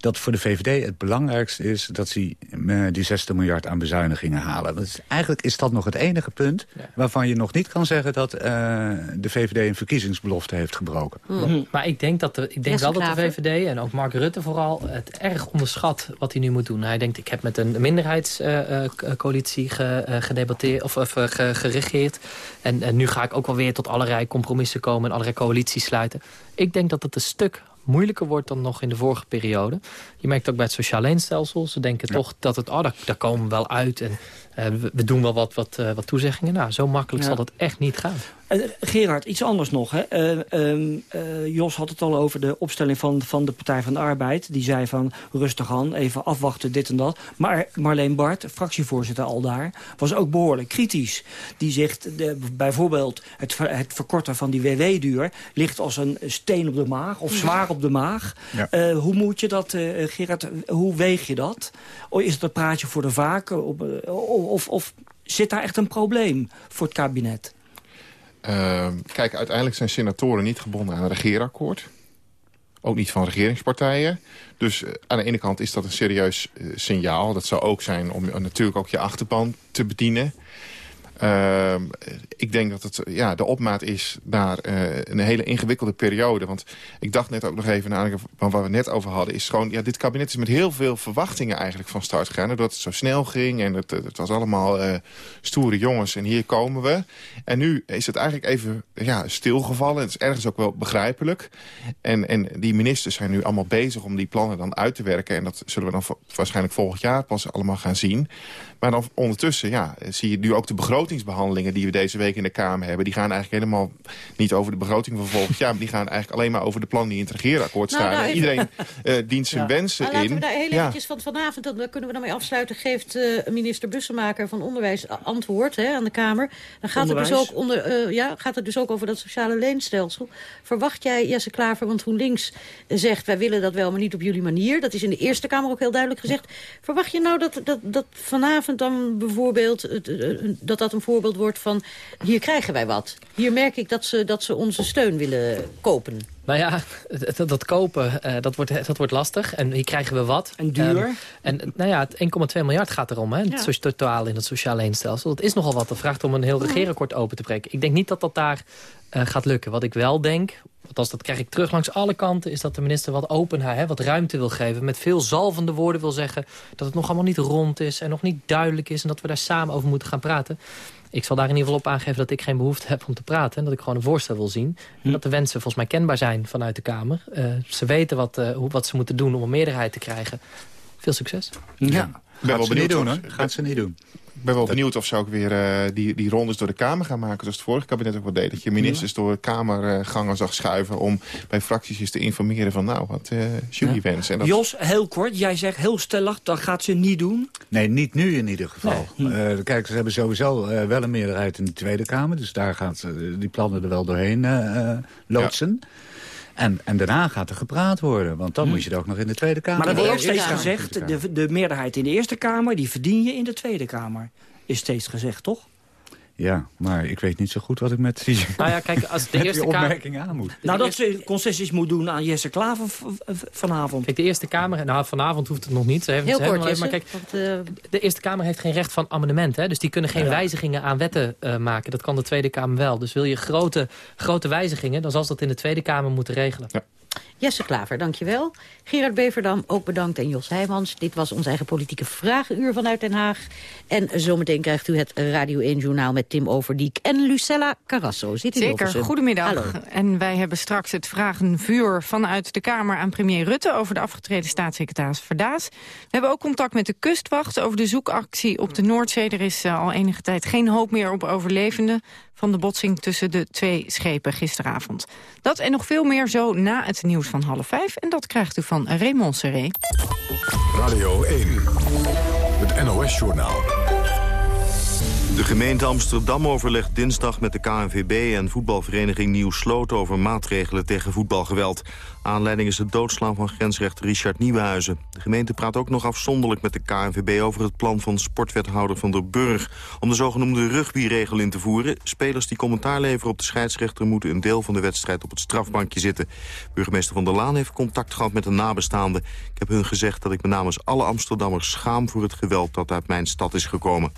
dat voor de VVD het belangrijkste is dat ze uh, die 60 miljard aan bezuinigingen halen. Dat is, eigenlijk is dat nog het enige punt waarvan je nog niet kan zeggen dat uh, de VVD een verkiezingsbelofte heeft gebroken. Mm. Maar ik denk, dat de, ik denk wel dat de VVD en ook Mark Rutte vooral het erg onderschat wat hij nu moet doen. Hij denkt, ik heb met een minderheidscoalitie uh, gedebatteerd of, of geregeerd. En, en nu ga ik ook wel weer tot allerlei compromissen komen en allerlei coalities sluiten. Ik denk dat het een stuk moeilijker wordt dan nog in de vorige periode. Je merkt ook bij het sociaal leenstelsel. Ze denken toch dat het, oh, daar, daar, komen we wel uit. En we, doen wel wat, wat, uh, wat toezeggingen. Nou, zo makkelijk zal dat echt niet gaan. Uh, Gerard, iets anders nog. Hè? Ehm, Jos had het al over de opstelling van, van de Partij van de Arbeid. Die zei van rustig aan, even afwachten, dit en dat. Maar Marleen Bart, fractievoorzitter al daar, was ook behoorlijk kritisch. Die zegt de, bijvoorbeeld het, het verkorten van die WW-duur... ligt als een steen op de maag of zwaar op de maag. Ja. hoe moet je dat, Gerard, hoe weeg je dat? Is het een praatje voor de vaak? Op, of, of zit daar echt een probleem voor het kabinet? Uh, kijk, uiteindelijk zijn senatoren niet gebonden aan een regeerakkoord. Ook niet van regeringspartijen. Dus uh, aan de ene kant is dat een serieus uh, signaal. Dat zou ook zijn om natuurlijk ook je achterban te bedienen. Uh, ik denk dat het ja, de opmaat is naar uh, een hele ingewikkelde periode. Want ik dacht net ook nog even, naar van waar we net over hadden... is gewoon, ja, dit kabinet is met heel veel verwachtingen eigenlijk van start gegaan. Doordat het zo snel ging en het, het was allemaal uh, stoere jongens en hier komen we. En nu is het eigenlijk even ja, stilgevallen. Het is ergens ook wel begrijpelijk. En, en die ministers zijn nu allemaal bezig om die plannen dan uit te werken. En dat zullen we dan waarschijnlijk volgend jaar pas allemaal gaan zien. Maar dan ondertussen ja, zie je nu ook de begrotingsbehandelingen... die we deze week in de Kamer hebben. Die gaan eigenlijk helemaal niet over de begroting van volgend jaar... maar die gaan eigenlijk alleen maar over de plannen die in het regeerakkoord nou, staan. Nou, iedereen uh, dient zijn wensen nou, in. Laten we daar heel ja. eventjes van vanavond, dan kunnen we daarmee afsluiten... geeft uh, minister Bussemaker van Onderwijs antwoord hè, aan de Kamer. Dan gaat het, dus ook onder, uh, ja, gaat het dus ook over dat sociale leenstelsel. Verwacht jij, Jesse Klaver, want GroenLinks zegt... wij willen dat wel, maar niet op jullie manier. Dat is in de Eerste Kamer ook heel duidelijk gezegd. Verwacht je nou dat, dat, dat vanavond dan bijvoorbeeld dat dat een voorbeeld wordt van... hier krijgen wij wat. Hier merk ik dat ze, dat ze onze steun willen kopen. Nou ja, dat, dat kopen, uh, dat, wordt, dat wordt lastig. En hier krijgen we wat. En duur. Um, en nou ja, 1,2 miljard gaat erom, hè, ja. het totaal in het sociale leenstelsel. Dat is nogal wat. Dat vraagt om een heel regeerakkoord open te breken. Ik denk niet dat dat daar uh, gaat lukken. Wat ik wel denk, althans dat krijg ik terug langs alle kanten... is dat de minister wat openheid, hè, wat ruimte wil geven. Met veel zalvende woorden wil zeggen dat het nog allemaal niet rond is... en nog niet duidelijk is en dat we daar samen over moeten gaan praten. Ik zal daar in ieder geval op aangeven dat ik geen behoefte heb om te praten. En dat ik gewoon een voorstel wil zien. En hm. dat de wensen volgens mij kenbaar zijn vanuit de Kamer. Uh, ze weten wat, uh, hoe, wat ze moeten doen om een meerderheid te krijgen. Veel succes. Ja. ben wel ze niet benieuwd doen, hoor. Gaat ze niet doen. Ik ben wel benieuwd of ze ook weer eh, die, die rondes door de Kamer gaan maken... zoals het vorige kabinet ook wel deed. Dat je ministers door de Kamergangen zag schuiven... om bij fracties eens te informeren van nou, wat eh jullie wensen. En dat- Jos, heel kort, jij zegt heel stellig, dat gaat ze niet doen. Nee, niet nu in ieder geval. Eh, kijk, ze hebben sowieso eh, wel een meerderheid in de Tweede Kamer. Dus daar gaat ze die plannen er wel doorheen loodsen. En, en daarna gaat er gepraat worden. Want dan moet je het ook nog in de Tweede Kamer... Maar er wordt ook steeds gezegd, de, de meerderheid in de Eerste Kamer... die verdien je in de Tweede Kamer. Is steeds gezegd, toch? Ja, maar ik weet niet zo goed wat ik met die, Nou ja, kijk, als de Eerste opmerking aan moet. Nou, dat ze concessies moet doen aan Jesse Klaver vanavond. Kijk, de Eerste Kamer, nou vanavond hoeft het nog niet. Ze heeft, Heel kort, even- maar kijk, want, eh, de Eerste Kamer heeft geen recht van amendement. Hè? Dus die kunnen geen wijzigingen aan wetten eh, maken. Dat kan de Tweede Kamer wel. Dus wil je grote, grote wijzigingen, dan zal ze dat in de Tweede Kamer moeten regelen. Jesse Klaver, dankjewel. Gerard Beverdam, ook bedankt. En Jos Heijmans. Dit was ons eigen politieke vragenuur vanuit Den Haag. En zometeen krijgt u het Radio 1-journaal met Tim Overdiek en Lucella Carrasso. Zit in Zeker, goedemiddag. Hallo. En wij hebben straks het vragenvuur vanuit de Kamer aan premier Rutte... over de afgetreden staatssecretaris Verdaas. We hebben ook contact met de kustwacht over de zoekactie op de Noordzee. Er is eh, al enige tijd geen hoop meer op overlevenden... van de botsing tussen de twee schepen gisteravond. Dat en nog veel meer zo na het nieuws van half vijf. En dat krijgt u van Raymond Serré. Radio 1, het NOS-journaal. De gemeente Amsterdam overlegt dinsdag met de KNVB en voetbalvereniging Nieuw Sloot over maatregelen tegen voetbalgeweld. Aanleiding is het doodslaan van grensrechter Richard Nieuwenhuizen. De gemeente praat ook nog afzonderlijk met de KNVB over het plan van sportwethouder Van der Burg om de zogenoemde rugbyregel in te voeren. Spelers die commentaar leveren op de scheidsrechter moeten een deel van de wedstrijd op het strafbankje zitten. Burgemeester Van der Laan heeft contact gehad met een nabestaande. Ik heb hun gezegd dat ik me namens alle Amsterdammers schaam voor het geweld dat uit mijn stad is gekomen.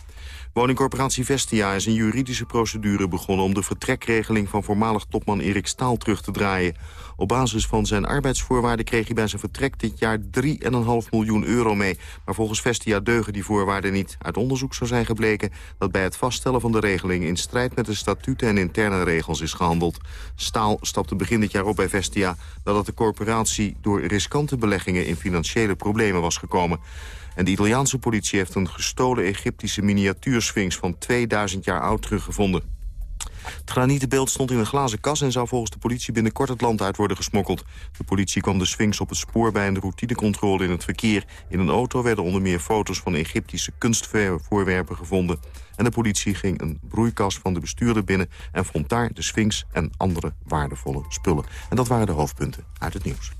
Woningcorporatie Vestia is een juridische procedure begonnen... om de vertrekregeling van voormalig topman Erik Staal terug te draaien. Op basis van zijn arbeidsvoorwaarden kreeg hij bij zijn vertrek dit jaar 3,5 miljoen euro mee. Maar volgens Vestia deugen die voorwaarden niet. Uit onderzoek zou zijn gebleken dat bij het vaststellen van de regeling... in strijd met de statuten en interne regels is gehandeld. Staal stapte begin dit jaar op bij Vestia... nadat de corporatie door riskante beleggingen in financiële problemen was gekomen. En de Italiaanse politie heeft een gestolen Egyptische miniatuursphinx van 2000 jaar oud teruggevonden. Het granietenbeeld stond in een glazen kas en zou volgens de politie binnenkort het land uit worden gesmokkeld. De politie kwam de sphinx op het spoor bij een routinecontrole in het verkeer. In een auto werden onder meer foto's van Egyptische kunstvoorwerpen gevonden. En de politie ging een broeikas van de bestuurder binnen en vond daar de sphinx en andere waardevolle spullen. En dat waren de hoofdpunten uit het nieuws.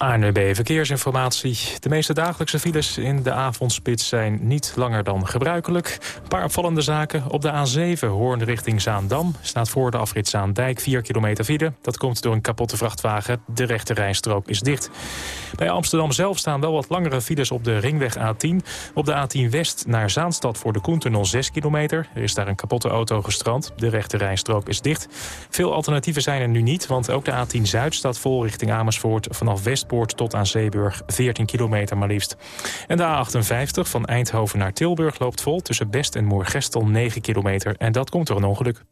ANWB Verkeersinformatie. De meeste dagelijkse files in de avondspits zijn niet langer dan gebruikelijk. Een paar opvallende zaken. Op de A7 Hoorn richting Zaandam staat voor de afrit Zaandijk 4 kilometer file. Dat komt door een kapotte vrachtwagen. De rechte rijstrook is dicht. Bij Amsterdam zelf staan wel wat langere files op de ringweg A10. Op de A10 West naar Zaanstad voor de Koentunnel 6 kilometer. Er is daar een kapotte auto gestrand. De rechte rijstrook is dicht. Veel alternatieven zijn er nu niet, want ook de A10 Zuid staat vol richting Amersfoort vanaf West tot aan Zeeburg, 14 kilometer maar liefst. En de A58 van Eindhoven naar Tilburg loopt vol tussen Best en Moergestel 9 kilometer. En dat komt door een ongeluk.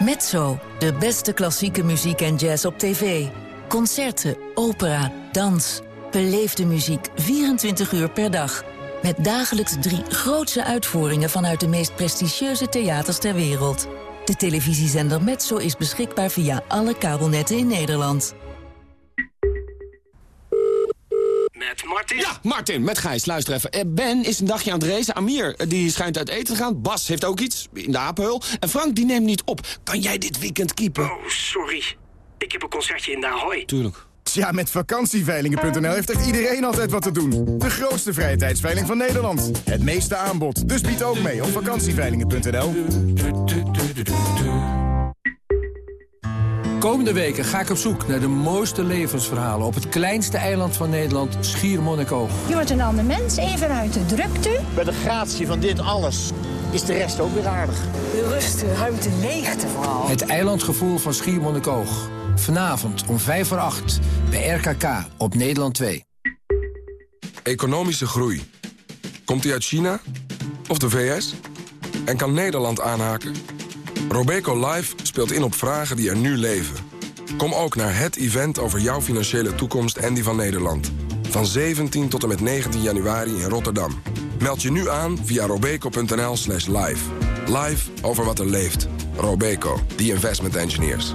Mezzo, de beste klassieke muziek en jazz op tv. Concerten, opera, dans. Beleefde muziek 24 uur per dag. Met dagelijks drie grootse uitvoeringen vanuit de meest prestigieuze theaters ter wereld. De televisiezender Metso is beschikbaar via alle kabelnetten in Nederland. Met Martin? Ja, Martin, met Gijs. Luister even. Eh, Ben is een dagje aan het racen. Amir, eh, die schijnt uit eten te gaan. Bas heeft ook iets, in de apenhul. En Frank, die neemt niet op. Kan jij dit weekend keepen? Oh, sorry. Ik heb een concertje in de Ahoy. Tuurlijk. Ja, met vakantieveilingen.nl heeft echt iedereen altijd wat te doen. De grootste vrije tijdsveiling van Nederland. Het meeste aanbod. Dus bied ook mee op vakantieveilingen.nl. Komende weken ga ik op zoek naar de mooiste levensverhalen... op het kleinste eiland van Nederland, Schiermonnikoog. Je wordt een ander mens, even uit de drukte. Bij de gratie van dit alles is de rest ook weer aardig. De rust, de ruimte, leegte vooral. Het eilandgevoel van Schiermonnikoog. Vanavond om 5 voor 8 bij RKK op Nederland 2. Economische groei. Komt die uit China of de VS? En kan Nederland aanhaken? Robeco Live speelt in op vragen die er nu leven. Kom ook naar het event over jouw financiële toekomst en die van Nederland. Van 17 tot en met 19 januari in Rotterdam. Meld je nu aan via robeco.nl slash live. Live over wat er leeft. Robeco, the investment engineers.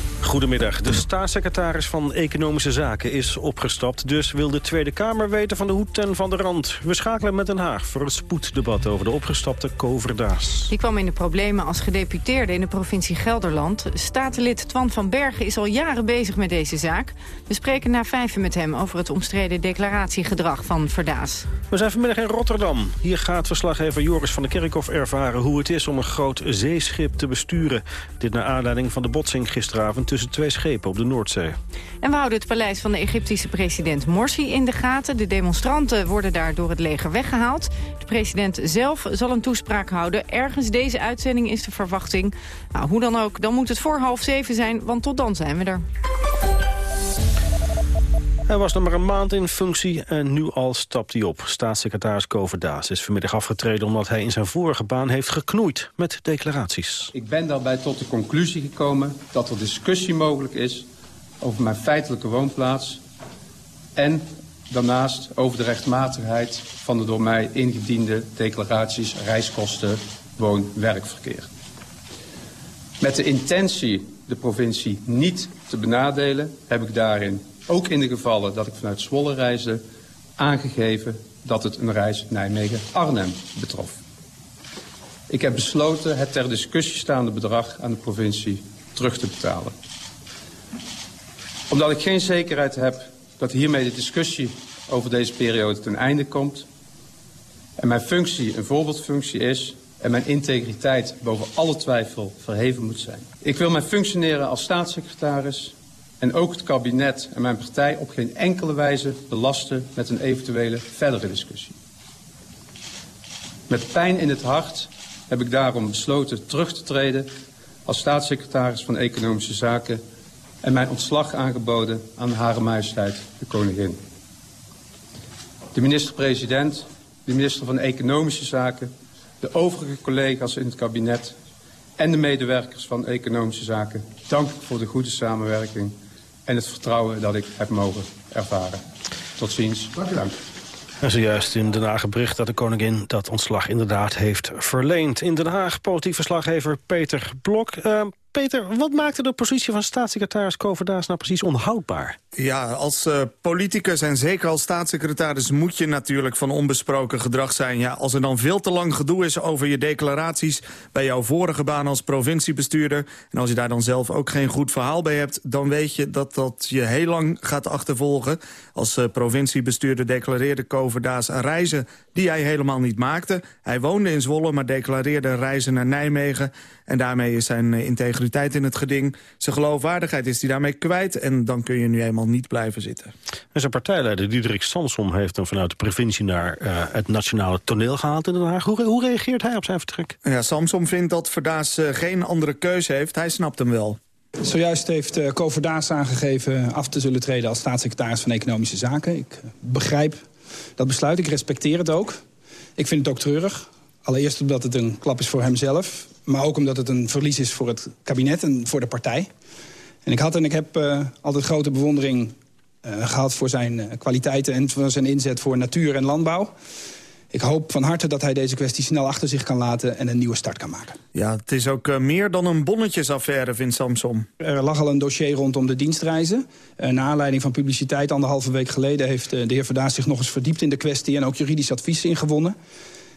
Goedemiddag. De staatssecretaris van Economische Zaken is opgestapt. Dus wil de Tweede Kamer weten van de hoed en van de rand. We schakelen met Den Haag voor het spoeddebat over de opgestapte Koverdaas. Die kwam in de problemen als gedeputeerde in de provincie Gelderland. Statenlid Twan van Bergen is al jaren bezig met deze zaak. We spreken na vijven met hem over het omstreden declaratiegedrag van Verdaas. We zijn vanmiddag in Rotterdam. Hier gaat verslaggever Joris van der Kerkhof ervaren hoe het is om een groot zeeschip te besturen. Dit naar aanleiding van de botsing gisteravond tussen twee schepen op de Noordzee. En we houden het paleis van de Egyptische president Morsi in de gaten. De demonstranten worden daar door het leger weggehaald. De president zelf zal een toespraak houden. Ergens deze uitzending is de verwachting. Nou, hoe dan ook, dan moet het voor half zeven zijn, want tot dan zijn we er. Hij was nog maar een maand in functie en nu al stapt hij op. Staatssecretaris Koverdaas is vanmiddag afgetreden... omdat hij in zijn vorige baan heeft geknoeid met declaraties. Ik ben daarbij tot de conclusie gekomen dat er discussie mogelijk is... over mijn feitelijke woonplaats... en daarnaast over de rechtmatigheid van de door mij ingediende declaraties... reiskosten, woon-werkverkeer. Met de intentie de provincie niet te benadelen... heb ik daarin ook in de gevallen dat ik vanuit Zwolle reisde, aangegeven dat het een reis Nijmegen-Arnhem betrof. Ik heb besloten het ter discussie staande bedrag aan de provincie terug te betalen. Omdat ik geen zekerheid heb dat hiermee de discussie over deze periode ten einde komt... en mijn functie een voorbeeldfunctie is en mijn integriteit boven alle twijfel verheven moet zijn. Ik wil mijn functioneren als staatssecretaris en ook het kabinet en mijn partij op geen enkele wijze belasten met een eventuele verdere discussie. Met pijn in het hart heb ik daarom besloten terug te treden als staatssecretaris van Economische Zaken en mijn ontslag aangeboden aan Hare Majesteit de Koningin. De minister-president, de minister van Economische Zaken, de overige collega's in het kabinet en de medewerkers van Economische Zaken dank voor de goede samenwerking en het vertrouwen dat ik heb mogen ervaren. Tot ziens. Dank. En zojuist in Den Haag bericht dat de koningin dat ontslag inderdaad heeft verleend. In Den Haag politiek verslaggever Peter Blok. Uh, Peter, wat maakte de positie van staatssecretaris Koverdaas nou precies onhoudbaar? Ja, als uh, politicus en zeker als staatssecretaris moet je natuurlijk van onbesproken gedrag zijn. Ja, als er dan veel te lang gedoe is over je declaraties bij jouw vorige baan als provinciebestuurder... en als je daar dan zelf ook geen goed verhaal bij hebt... dan weet je dat dat je heel lang gaat achtervolgen. Als uh, provinciebestuurder declareerde Koverdaas reizen die hij helemaal niet maakte. Hij woonde in Zwolle, maar declareerde reizen naar Nijmegen... en daarmee is zijn uh, integriteit in het geding. Zijn geloofwaardigheid is hij daarmee kwijt en dan kun je nu eenmaal niet blijven zitten. En zijn partijleider Diederik Samsom heeft hem vanuit de provincie naar uh, het nationale toneel gehaald in Den Haag. Hoe, hoe, reageert hij op zijn vertrek? Ja, Samsom vindt dat Verdaas uh, geen andere keuze heeft. Hij snapt hem wel. Zojuist heeft uh, Co Verdaas aangegeven af te zullen treden als staatssecretaris van Economische Zaken. Ik begrijp dat besluit, ik respecteer het ook. Ik vind het ook treurig. Allereerst omdat het een klap is voor hemzelf. Maar ook omdat het een verlies is voor het kabinet en voor de partij. En ik had en ik heb uh, altijd grote bewondering uh, gehad voor zijn uh, kwaliteiten... en voor zijn inzet voor natuur en landbouw. Ik hoop van harte dat hij deze kwestie snel achter zich kan laten... en een nieuwe start kan maken. Ja, het is ook meer dan een bonnetjesaffaire, vindt Samsom. Er lag al een dossier rondom de dienstreizen. naar aanleiding van publiciteit anderhalve week geleden... heeft de heer Verdaas zich nog eens verdiept in de kwestie... en ook juridisch advies ingewonnen.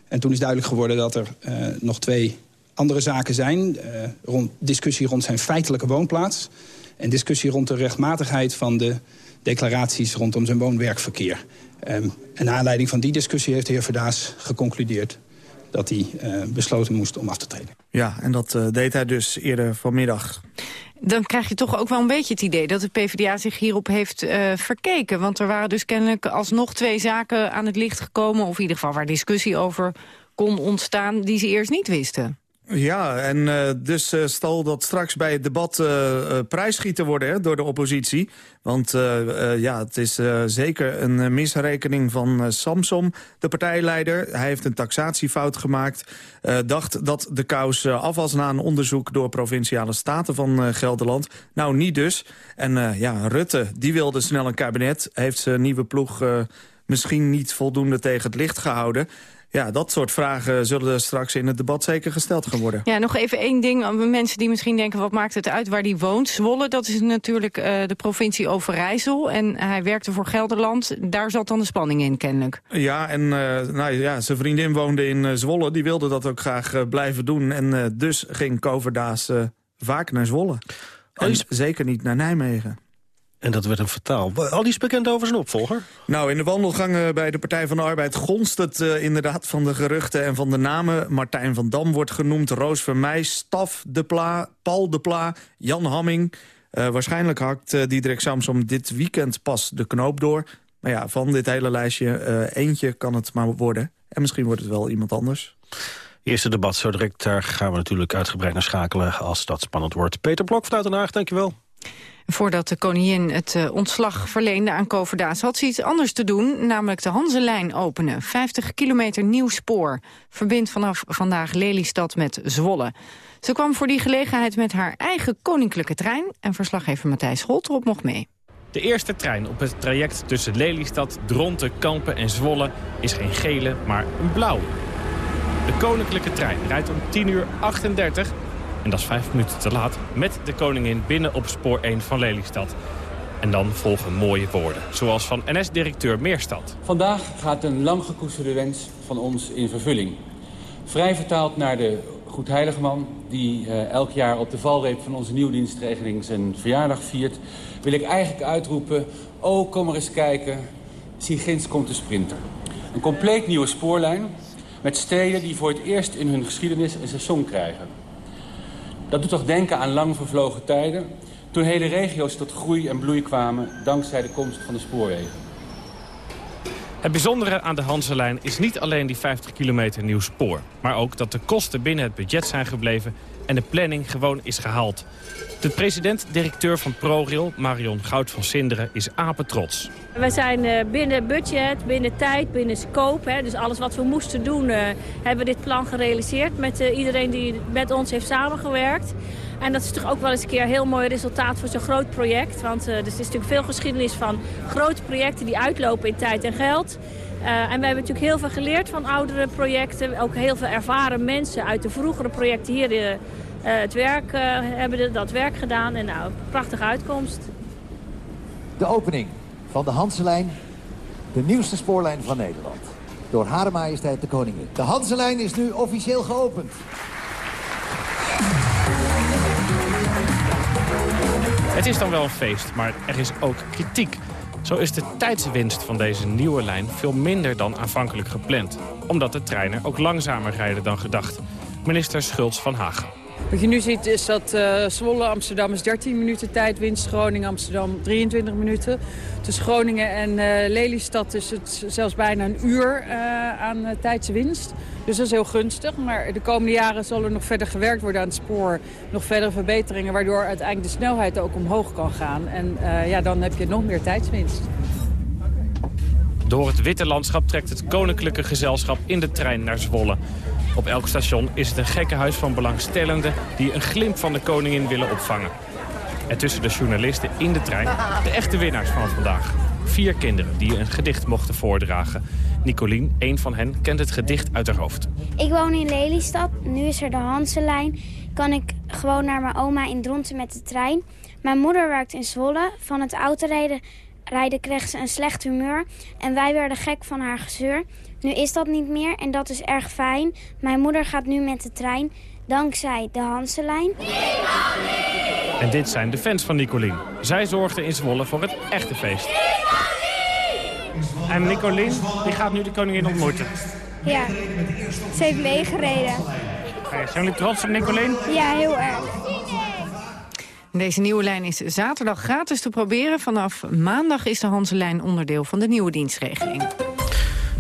En toen is duidelijk geworden dat er nog twee andere zaken zijn. rond, discussie rond zijn feitelijke woonplaats en discussie rond de rechtmatigheid van de declaraties rondom zijn woon-werkverkeer. Um, en naar aanleiding van die discussie heeft de heer Verdaas geconcludeerd dat hij uh, besloten moest om af te treden. Ja, en dat deed hij dus eerder vanmiddag. Dan krijg je toch ook wel een beetje het idee dat de PvdA zich hierop heeft uh, verkeken. Want er waren dus kennelijk alsnog twee zaken aan het licht gekomen... of in ieder geval waar discussie over kon ontstaan die ze eerst niet wisten. Ja, en uh, dus uh, dat straks bij het debat uh, prijsschieten worden hè, door de oppositie. Want ja, het is zeker een misrekening van Samsom, de partijleider. Hij heeft een taxatiefout gemaakt. dacht dat de kous af was na een onderzoek door Provinciale Staten van Gelderland. Nou, niet dus. En ja, Rutte, die wilde snel een kabinet. Heeft zijn nieuwe ploeg misschien niet voldoende tegen het licht gehouden. Ja, dat soort vragen zullen straks in het debat zeker gesteld gaan worden. Ja, nog even één ding. Mensen die misschien denken, wat maakt het uit waar die woont? Zwolle, dat is natuurlijk uh, de provincie Overijssel. En hij werkte voor Gelderland. Daar zat dan de spanning in, kennelijk. Ja, en uh, nou, ja, zijn vriendin woonde in uh, Zwolle. Die wilde dat ook graag blijven doen. En dus ging Koverdaas vaak naar Zwolle. En zeker niet naar Nijmegen. En dat werd een vertaal. Al iets bekend over zijn opvolger? Nou, in de wandelgangen bij de Partij van de Arbeid gonst het uh, inderdaad van de geruchten en van de namen. Martijn van Dam wordt genoemd, Roos Vermeij, Staf de Pla, Paul de Pla, Jan Hamming. Uh, waarschijnlijk hakt uh, Diederik Samsom dit weekend pas de knoop door. Maar ja, van dit hele lijstje eentje kan het maar worden. En misschien wordt het wel iemand anders. Eerste debat zo direct, daar gaan we natuurlijk uitgebreid naar schakelen... als dat spannend wordt. Peter Blok vanuit Den Haag, dankjewel. Voordat de koningin het uh, ontslag verleende aan Koverdaas... had ze iets anders te doen, namelijk de Hanselijn openen. 50 kilometer nieuw spoor. Verbindt vanaf vandaag Lelystad met Zwolle. Ze kwam voor die gelegenheid met haar eigen koninklijke trein... en verslaggever Matthijs Holtrop mocht mee. De eerste trein op het traject tussen Lelystad, Dronten, Kampen en Zwolle... is geen gele, maar een blauwe. De koninklijke trein rijdt om 10 uur 38 en dat is vijf minuten te laat, met de koningin binnen op spoor 1 van Lelystad. En dan volgen mooie woorden, zoals van NS-directeur Meerstad. Vandaag gaat een lang gekoesterde wens van ons in vervulling. Vrij vertaald naar de man die uh, elk jaar op de valreep van onze nieuwdienstregeling zijn verjaardag viert... wil ik eigenlijk uitroepen, oh, kom maar eens kijken, zie komt de sprinter. Een compleet nieuwe spoorlijn met steden die voor het eerst in hun geschiedenis een station krijgen. Dat doet toch denken aan lang vervlogen tijden... toen hele regio's tot groei en bloei kwamen dankzij de komst van de spoorwegen. Het bijzondere aan de Hanselijn is niet alleen die 50 kilometer nieuw spoor... maar ook dat de kosten binnen het budget zijn gebleven en de planning gewoon is gehaald. De president-directeur van ProRail, Marion Goud van Sinderen, is apetrots. We zijn eh, binnen budget, binnen tijd, binnen scope. Hè, dus alles wat we moesten doen, uh, hebben we dit plan gerealiseerd... met uh, iedereen die met ons heeft samengewerkt. En dat is toch ook wel eens een keer een heel mooi resultaat voor zo'n groot project. Want er is natuurlijk veel geschiedenis van grote projecten die uitlopen in tijd en geld... Uh, en we hebben natuurlijk heel veel geleerd van oudere projecten. Ook heel veel ervaren mensen uit de vroegere projecten hier uh, het werk, uh, hebben dat werk gedaan. En nou, prachtige uitkomst. De opening van de Hanselijn, de nieuwste spoorlijn van Nederland. Door Hare Majesteit de Koningin. De Hanselijn is nu officieel geopend. Het is dan wel een feest, maar er is ook kritiek. Zo is de tijdswinst van deze nieuwe lijn veel minder dan aanvankelijk gepland. Omdat de treinen ook langzamer rijden dan gedacht. Minister Schultz van Hagen. Wat je nu ziet is dat uh, Zwolle Amsterdam is 13 minuten tijdwinst. Groningen Amsterdam 23 minuten. Tussen Groningen en uh, Lelystad is het zelfs bijna een uur uh, aan tijdswinst. Dus dat is heel gunstig. Maar de komende jaren zal er nog verder gewerkt worden aan het spoor. Nog verdere verbeteringen waardoor uiteindelijk de snelheid ook omhoog kan gaan. En ja, dan heb je nog meer tijdswinst. Door het witte landschap trekt het koninklijke gezelschap in de trein naar Zwolle. Op elk station is het een gekkenhuis van belangstellenden... die een glimp van de koningin willen opvangen. En tussen de journalisten in de trein de echte winnaars van vandaag. Vier kinderen die een gedicht mochten voordragen. Nicolien, een van hen, kent het gedicht uit haar hoofd. Ik woon in Lelystad. Nu is er de Hanselijn. Kan ik gewoon naar mijn oma in Dronten met de trein. Mijn moeder werkt in Zwolle. Van het autorijden rijden kreeg ze een slecht humeur. En wij werden gek van haar gezeur. Nu is dat niet meer en dat is erg fijn. Mijn moeder gaat nu met de trein, dankzij de Hanselijn. En dit zijn de fans van Nicolien. Zij zorgden in Zwolle voor het echte feest. En Nicolien, die gaat nu de koningin ontmoeten. Ja, ze heeft meegereden. zijn jullie trots op Nicolien? Ja, heel erg. Deze nieuwe lijn is zaterdag gratis te proberen. Vanaf maandag is de Hanselijn onderdeel van de nieuwe dienstregeling.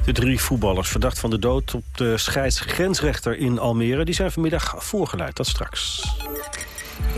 De drie voetballers verdacht van de dood op de scheidsgrensrechter in Almere... die zijn vanmiddag voorgeleid. Dat straks.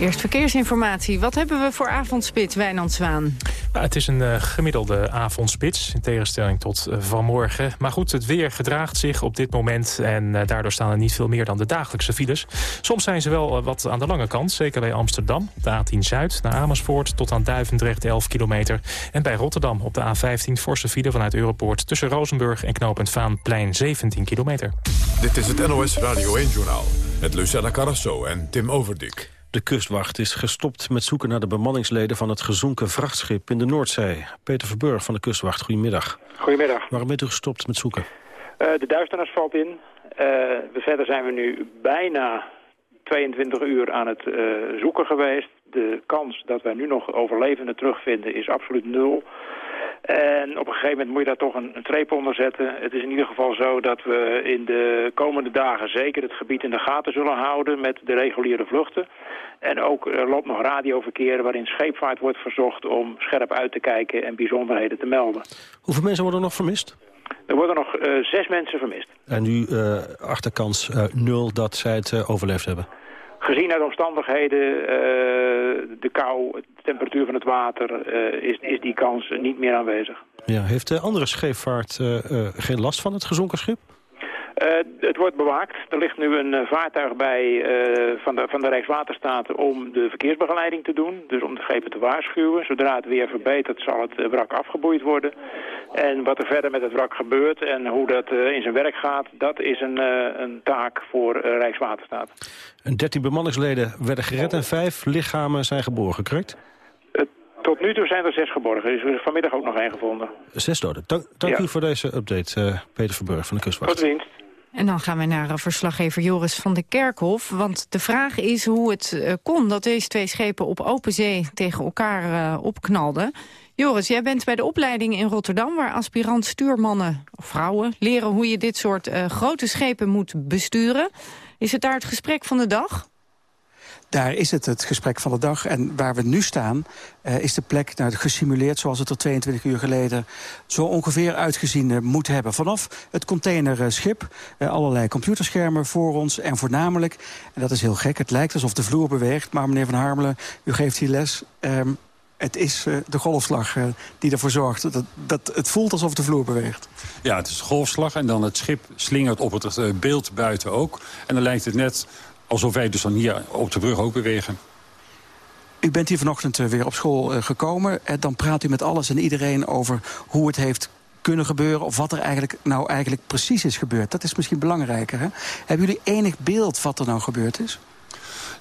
Eerst verkeersinformatie. Wat hebben we voor avondspits, Wijnand Zwaan? Nou, het is een uh, gemiddelde avondspits, in tegenstelling tot uh, vanmorgen. Maar goed, het weer gedraagt zich op dit moment... en uh, daardoor staan er niet veel meer dan de dagelijkse files. Soms zijn ze wel wat aan de lange kant, zeker bij Amsterdam. Op de A10 Zuid naar Amersfoort tot aan Duivendrecht 11 kilometer. En bij Rotterdam op de A15 forse file vanuit Europoort... tussen Rozenburg en knooppunt Vaanplein 17 kilometer. Dit is het NOS Radio 1-journaal met Lucella Carrasso en Tim Overdik. De kustwacht is gestopt met zoeken naar de bemanningsleden van het gezonken vrachtschip in de Noordzee. Peter Verburg van de kustwacht, goedemiddag. Goedemiddag. Waarom bent u gestopt met zoeken? Uh, de duisternis valt in. Uh, verder zijn we nu bijna 22 uur aan het uh, zoeken geweest. De kans dat wij nu nog overlevenden terugvinden is absoluut nul. En op een gegeven moment moet je daar toch een, een streep onder zetten. Het is in ieder geval zo dat we in de komende dagen zeker het gebied in de gaten zullen houden met de reguliere vluchten. En ook er loopt nog radioverkeer waarin scheepvaart wordt verzocht om scherp uit te kijken en bijzonderheden te melden. Hoeveel mensen worden nog vermist? Er worden nog uh, zes mensen vermist. En nu uh, achterkans uh, nul dat zij het overleefd hebben? Gezien de omstandigheden, de kou, de temperatuur van het water, is, is die kans niet meer aanwezig. Ja, heeft de andere scheepvaart geen last van het gezonken schip? Uh, het wordt bewaakt. Er ligt nu een uh, vaartuig bij uh, van, de, van de Rijkswaterstaat om de verkeersbegeleiding te doen. Dus om de schepen te waarschuwen. Zodra het weer verbetert zal het wrak afgeboeid worden. En wat er verder met het wrak gebeurt en hoe dat in zijn werk gaat... dat is een, een taak voor Rijkswaterstaat. En 13 bemanningsleden werden gered en vijf lichamen zijn geborgen, correct? Tot nu toe zijn er zes geborgen. Er is vanmiddag ook nog één gevonden. Zes doden. Dank, dank ja. u voor deze update, Peter Verburg van de Kustwacht. Tot. En dan gaan we naar verslaggever Joris van de Kerkhof. Want de vraag is hoe het uh, kon dat deze twee schepen op open zee tegen elkaar uh, opknalden. Joris, jij bent bij de opleiding in Rotterdam... waar aspirant stuurmannen of vrouwen leren hoe je dit soort grote schepen moet besturen. Is het daar het gesprek van de dag? Daar is het het gesprek van de dag. En waar we nu staan, uh, is de plek nou, gesimuleerd... zoals het er 22 uur geleden zo ongeveer uitgezien uh, moet hebben. Vanaf het containerschip, uh, allerlei computerschermen voor ons... en voornamelijk, en dat is heel gek, het lijkt alsof de vloer beweegt... maar meneer Van Harmelen, u geeft hier les... Um, het is de golfslag die ervoor zorgt. Dat, dat het voelt alsof de vloer beweegt. Ja, het is golfslag en dan het schip slingert op het beeld buiten ook. En dan lijkt het net alsof wij dus dan hier op de brug ook bewegen. U bent hier vanochtend weer op school gekomen. Dan praat u met alles en iedereen over hoe het heeft kunnen gebeuren... of wat er eigenlijk nou eigenlijk precies is gebeurd. Dat is misschien belangrijker. Hè? Hebben jullie enig beeld wat er nou gebeurd is?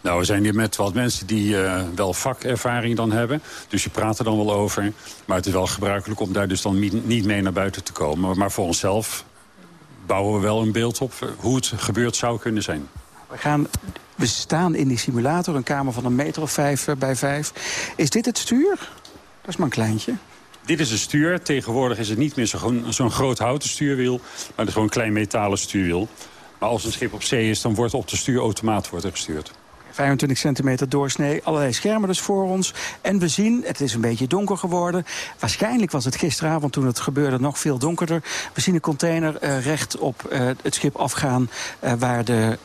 Nou, we zijn hier met wat mensen die uh, wel vakervaring dan hebben. Dus je praat er dan wel over. Maar het is wel gebruikelijk om daar dus dan niet mee naar buiten te komen. Maar voor onszelf bouwen we wel een beeld op hoe het gebeurd zou kunnen zijn. We, gaan, we staan in die simulator, een kamer van een meter of vijf bij vijf. Is dit het stuur? Dat is maar een kleintje. Dit is het stuur. Tegenwoordig is het niet meer zo'n zo groot houten stuurwiel. Maar het is gewoon een klein metalen stuurwiel. Maar als een schip op zee is, dan wordt op de stuurautomaat wordt er gestuurd. 25 centimeter doorsnee, allerlei schermen dus voor ons. En we zien, het is een beetje donker geworden. Waarschijnlijk was het gisteravond toen het gebeurde nog veel donkerder. We zien een container uh, recht op uh, het schip afgaan uh, waar de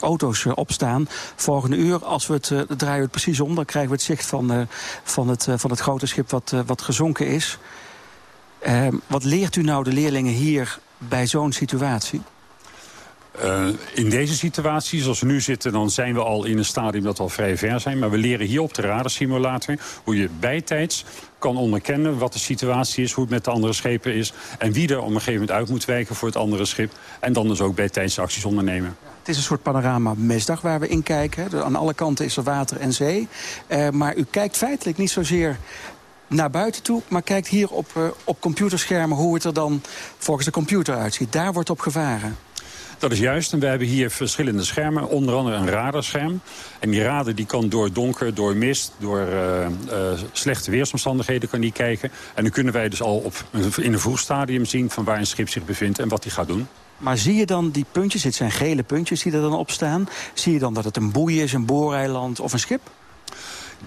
auto's op staan. Volgende uur, als we het draaien het precies om... dan krijgen we het zicht van, van, het, van het grote schip wat, wat gezonken is. wat leert u nou de leerlingen hier bij zo'n situatie? Uh, in deze situatie, zoals we nu zitten, dan zijn we al in een stadium dat we al vrij ver zijn. Maar we leren hier op de radarsimulator hoe je bijtijds kan onderkennen wat de situatie is, hoe het met de andere schepen is. En wie er op een gegeven moment uit moet wijken voor het andere schip. En dan dus ook bijtijds acties ondernemen. Het is een soort panorama-mesdag waar we in kijken. Aan alle kanten is er water en zee. Uh, maar u kijkt feitelijk niet zozeer naar buiten toe, maar kijkt hier op, uh, op computerschermen hoe het er dan volgens de computer uitziet. Daar wordt op gevaren. Dat is juist. En we hebben hier verschillende schermen. Onder andere een radarscherm. En die radar die kan door donker, door mist, door uh, uh, slechte weersomstandigheden kan die kijken. En dan kunnen wij dus al op, in een vroeg stadium zien van waar een schip zich bevindt en wat hij gaat doen. Maar zie je dan die puntjes, dit zijn gele puntjes die er dan op staan... zie je dan dat het een boei is, een booreiland of een schip?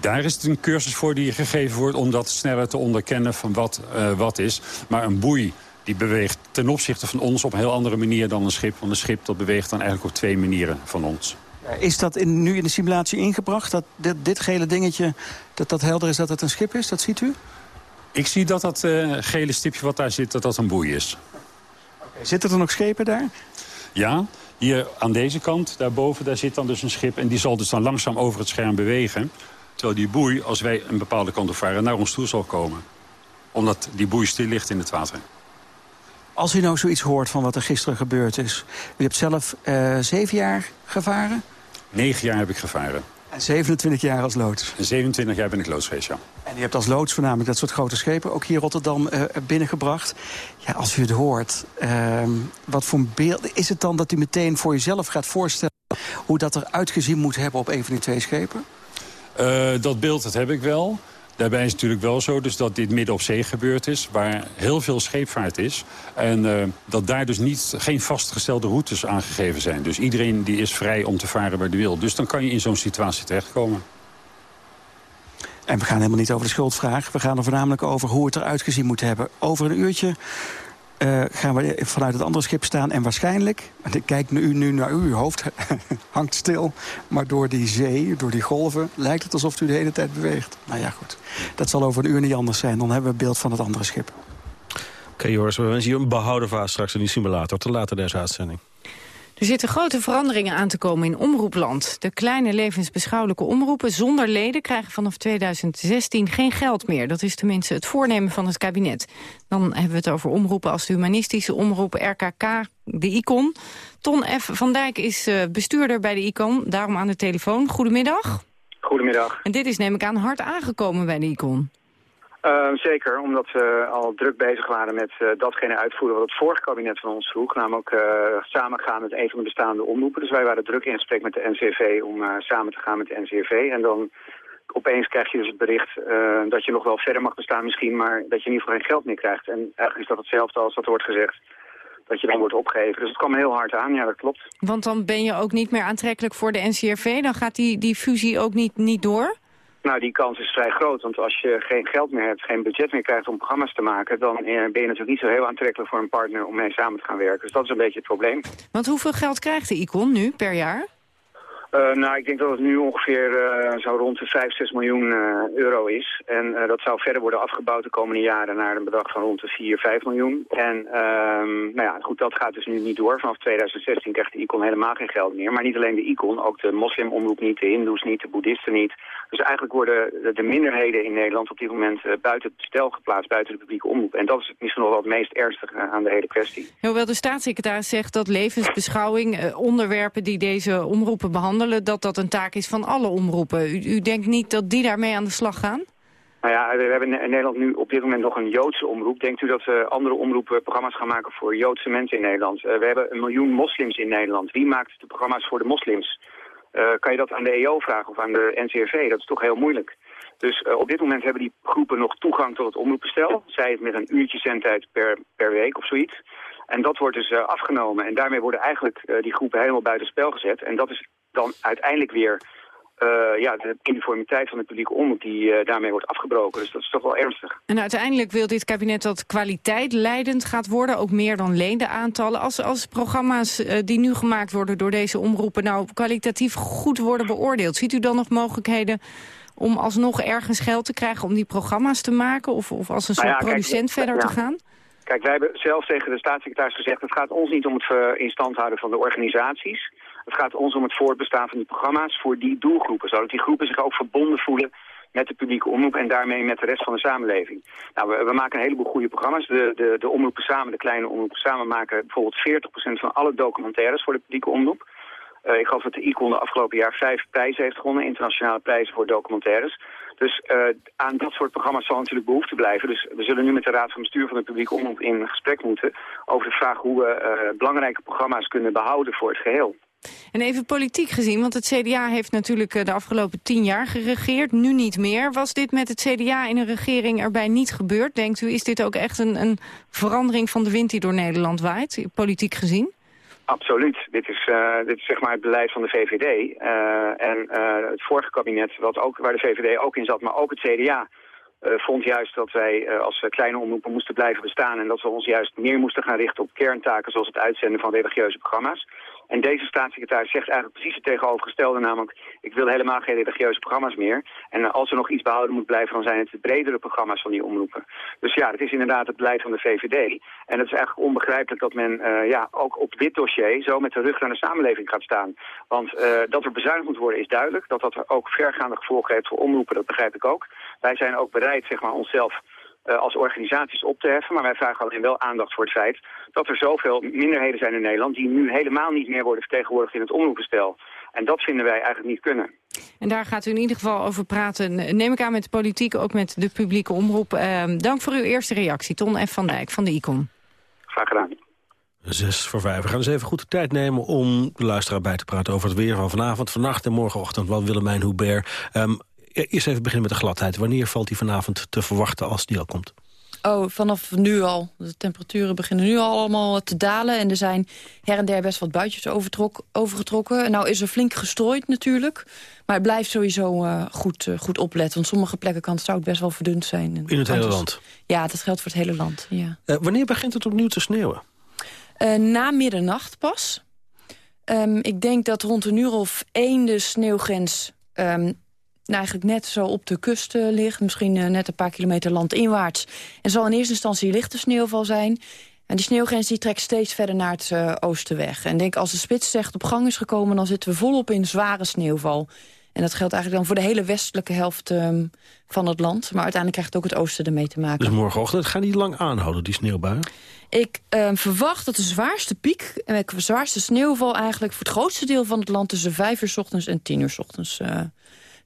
Daar is het een cursus voor die gegeven wordt om dat sneller te onderkennen van wat uh, wat is. Maar een boei die beweegt ten opzichte van ons op een heel andere manier dan een schip. Want een schip dat beweegt dan eigenlijk op twee manieren van ons. Is dat in, nu in de simulatie ingebracht, dat dit, dit gele dingetje, dat dat helder is dat het een schip is? Dat ziet u? Ik zie dat dat uh, gele stipje wat daar zit, dat dat een boei is. Okay. Zitten er nog schepen daar? Ja, hier aan deze kant, daarboven, daar zit dan dus een schip... en die zal dus dan langzaam over het scherm bewegen. Terwijl die boei, als wij een bepaalde kant op varen, naar ons toe zal komen. Omdat die boei stil ligt in het water. Als u nou zoiets hoort van wat er gisteren gebeurd is... u hebt zelf uh, zeven jaar gevaren? Negen jaar heb ik gevaren. En 27 jaar als loods? En 27 jaar ben ik loods geweest, ja. En u hebt als loods voornamelijk dat soort grote schepen... ook hier Rotterdam uh, binnengebracht. Ja, als u het hoort, uh, wat voor een beeld... is het dan dat u meteen voor jezelf gaat voorstellen... hoe dat er uitgezien moet hebben op een van die twee schepen? Uh, dat beeld dat heb ik wel. Daarbij is het natuurlijk wel zo dus dat dit midden op zee gebeurd is... waar heel veel scheepvaart is. En uh, dat daar dus niet, geen vastgestelde routes aangegeven zijn. Dus iedereen die is vrij om te varen waar hij wil. Dus dan kan je in zo'n situatie terechtkomen. En we gaan helemaal niet over de schuldvraag. We gaan er voornamelijk over hoe het eruit gezien moet hebben. Over een uurtje uh, gaan we vanuit het andere schip staan. En waarschijnlijk, want ik kijk nu, nu naar u, uw hoofd hangt stil... maar door die zee, door die golven, lijkt het alsof u de hele tijd beweegt. Nou ja, goed. Dat zal over een uur niet anders zijn. Dan hebben we beeld van het andere schip. Oké, Joris, we wensen je een behouden vaas straks in die simulator. Te later deze uitzending. Er zitten grote veranderingen aan te komen in omroepland. De kleine levensbeschouwelijke omroepen zonder leden krijgen vanaf 2016 geen geld meer. Dat is tenminste het voornemen van het kabinet. Dan hebben we het over omroepen als de humanistische omroep RKK, de ICON. Ton F. van Dijk is uh, bestuurder bij de ICON, daarom aan de telefoon. Goedemiddag. Goedemiddag. En dit is neem ik aan hard aangekomen bij de ICON. Uh, zeker, omdat we al druk bezig waren met uh, datgene uitvoeren wat het vorige kabinet van ons vroeg. Namelijk uh, samengaan met een van de bestaande omroepen. Dus wij waren druk in gesprek met de NCV om samen te gaan met de NCV. En dan opeens krijg je dus het bericht dat je nog wel verder mag bestaan misschien, maar dat je in ieder geval geen geld meer krijgt. En eigenlijk is dat hetzelfde als dat wordt gezegd dat je dan wordt opgegeven. Dus het kwam heel hard aan, ja dat klopt. Want dan ben je ook niet meer aantrekkelijk voor de NCRV? Dan gaat die, die fusie ook niet, niet door? Nou, die kans is vrij groot. Want als je geen geld meer hebt, geen budget meer krijgt om programma's te maken... dan ben je natuurlijk niet zo heel aantrekkelijk voor een partner om mee samen te gaan werken. Dus dat is een beetje het probleem. Want hoeveel geld krijgt de ICON nu per jaar? Uh, nou, ik denk dat het nu ongeveer uh, zo rond de 5, 6 miljoen uh, euro is. En dat zou verder worden afgebouwd de komende jaren naar een bedrag van rond de 4, 5 miljoen. En ehm, nou ja, goed, dat gaat dus nu niet door. Vanaf 2016 krijgt de ICON helemaal geen geld meer. Maar niet alleen de ICON, ook de moslimomroep niet, de hindoes niet, de boeddhisten niet. Dus eigenlijk worden de, de minderheden in Nederland op dit moment buiten het stel geplaatst, buiten de publieke omroep. En dat is misschien nog wel het meest ernstige aan de hele kwestie. Hoewel de staatssecretaris zegt dat levensbeschouwing, onderwerpen die deze omroepen behandelen, dat dat een taak is van alle omroepen. U, u denkt niet dat die daarmee aan de slag gaan? Nou ja, we hebben in Nederland nu op dit moment nog een Joodse omroep. Denkt u dat andere omroepen programma's gaan maken voor Joodse mensen in Nederland? Uh, we hebben een miljoen moslims in Nederland. Wie maakt de programma's voor de moslims? Uh, kan je dat aan de EO vragen of aan de NCRV? Dat is toch heel moeilijk. Dus op dit moment hebben die groepen nog toegang tot het omroepbestel. Zij het met een uurtje zendtijd per, per week of zoiets. En dat wordt dus afgenomen. En daarmee worden eigenlijk die groepen helemaal buitenspel gezet. En dat is dan uiteindelijk weer uh, ja, de uniformiteit van de publieke omroep die uh, daarmee wordt afgebroken. Dus dat is toch wel ernstig. En uiteindelijk wil dit kabinet dat kwaliteit leidend gaat worden, ook meer dan leendenaantallen. Als, als programma's uh, die nu gemaakt worden door deze omroepen nou kwalitatief goed worden beoordeeld, ziet u dan nog mogelijkheden om alsnog ergens geld te krijgen om die programma's te maken? Of, of als een soort nou ja, producent kijk, verder ja. te gaan? Kijk, wij hebben zelf tegen de staatssecretaris gezegd... het gaat ons niet om het in stand houden van de organisaties. Het gaat ons om het voortbestaan van die programma's voor die doelgroepen. Zodat die groepen zich ook verbonden voelen met de publieke omroep en daarmee met de rest van de samenleving. Nou, we, we maken een heleboel goede programma's. De, de, de omroepen samen, de kleine omroepen samen, maken bijvoorbeeld 40% van alle documentaires voor de publieke omroep. Uh, ik geloof dat de ICON de afgelopen jaar vijf prijzen heeft gewonnen, internationale prijzen voor documentaires. Dus uh, aan dat soort programma's zal natuurlijk behoefte blijven. Dus we zullen nu met de Raad van Bestuur van de Publieke Omroep in gesprek moeten over de vraag hoe we uh, belangrijke programma's kunnen behouden voor het geheel. En even politiek gezien, want het CDA heeft natuurlijk de afgelopen tien jaar geregeerd, nu niet meer. Was dit met het CDA in een regering erbij niet gebeurd? Denkt u, is dit ook echt een, een verandering van de wind die door Nederland waait, politiek gezien? Absoluut. Dit is, uh, dit is zeg maar het beleid van de VVD. Uh, en uh, het vorige kabinet, wat ook, waar de VVD ook in zat, maar ook het CDA... vond juist dat wij als kleine omroepen moesten blijven bestaan... en dat we ons juist meer moesten gaan richten op kerntaken... zoals het uitzenden van religieuze programma's. En deze staatssecretaris zegt eigenlijk precies het tegenovergestelde, namelijk ik wil helemaal geen religieuze programma's meer. En als er nog iets behouden moet blijven, dan zijn het de bredere programma's van die omroepen. Dus ja, het is inderdaad het beleid van de VVD. En het is eigenlijk onbegrijpelijk dat men uh, ja, ook op dit dossier zo met de rug naar de samenleving gaat staan. Want uh, dat er bezuinigd moet worden is duidelijk. Dat dat ook vergaande gevolgen heeft voor omroepen, dat begrijp ik ook. Wij zijn ook bereid zeg maar, onszelf als organisaties op te heffen. Maar wij vragen alleen wel aandacht voor het feit dat er zoveel minderheden zijn in Nederland... die nu helemaal niet meer worden vertegenwoordigd in het omroepenstel. En dat vinden wij eigenlijk niet kunnen. En daar gaat u in ieder geval over praten. Neem ik aan met de politiek, ook met de publieke omroep. Uh, dank voor uw eerste reactie, Ton F. van Dijk van de ICOM. Graag gedaan. Zes voor vijf. We gaan dus even goed de tijd nemen om de luisteraar bij te praten over het weer van vanavond, vannacht en morgenochtend. Wat Willemijn Hubert. Um, eerst even beginnen met de gladheid. Wanneer valt die vanavond te verwachten als die al komt? Oh, vanaf nu al. De temperaturen beginnen nu al allemaal te dalen. En er zijn her en der best wat buitjes overgetrokken. Nou is er flink gestrooid natuurlijk. Maar het blijft sowieso uh, goed, uh, goed opletten. Want sommige plekken kan het zout best wel verdund zijn. In het hele land? Ja, dat geldt voor het hele land. Ja. Uh, wanneer begint het opnieuw te sneeuwen? na middernacht pas. Um, ik denk dat rond een uur of één de sneeuwgrens... Um, nou, eigenlijk net zo op de kust uh, ligt. Misschien uh, net een paar kilometer landinwaarts. En zal in eerste instantie lichte sneeuwval zijn. En die sneeuwgrens die trekt steeds verder naar het uh, oosten weg. En denk als de spits zegt op gang is gekomen... dan zitten we volop in zware sneeuwval. En dat geldt eigenlijk dan voor de hele westelijke helft um, van het land. Maar uiteindelijk krijgt ook het oosten ermee te maken. Dus morgenochtend gaan die lang aanhouden, die sneeuwbuien? Ik uh, verwacht dat de zwaarste piek, de zwaarste sneeuwval eigenlijk... voor het grootste deel van het land tussen 5 uur s ochtends en 10 uur s ochtends uh,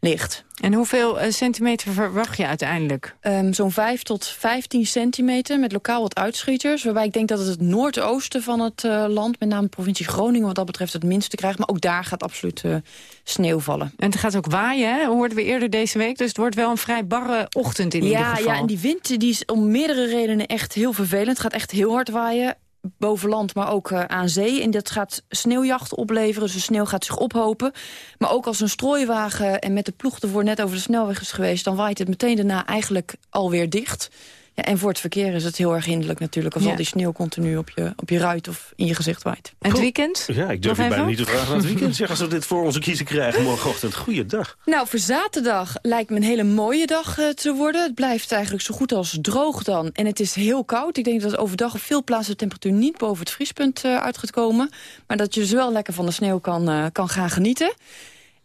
ligt. En hoeveel uh, centimeter verwacht je uiteindelijk? Um, Zo'n 5 tot 15 centimeter met lokaal wat uitschieters. Waarbij ik denk dat het het noordoosten van het uh, land... met name provincie Groningen wat dat betreft het minste krijgt. Maar ook daar gaat absoluut uh, sneeuw vallen. En het gaat ook waaien, hè? hoorden we eerder deze week. Dus het wordt wel een vrij barre ochtend in ja, ieder geval. Ja, en die wind die is om meerdere redenen echt heel vervelend. Het gaat echt heel hard waaien boven land, maar ook uh, aan zee. En dat gaat sneeuwjachten opleveren, dus de sneeuw gaat zich ophopen. Maar ook als een strooiwagen en met de ploeg ervoor net over de snelweg is geweest... dan waait het meteen daarna eigenlijk alweer dicht. Ja, en voor het verkeer is het heel erg hinderlijk natuurlijk... als ja. al die sneeuw continu op je, op je ruit of in je gezicht waait. En het weekend? Ja, ik durf je bijna niet te vragen naar het weekend. zeg, als we dit voor onze kiezen krijgen morgenochtend. Goeiedag. Nou, voor zaterdag lijkt me een hele mooie dag uh, te worden. Het blijft eigenlijk zo goed als droog dan. En het is heel koud. Ik denk dat overdag op veel plaatsen de temperatuur niet boven het vriespunt uh, uit gaat komen. Maar dat je dus wel lekker van de sneeuw kan, uh, kan gaan genieten.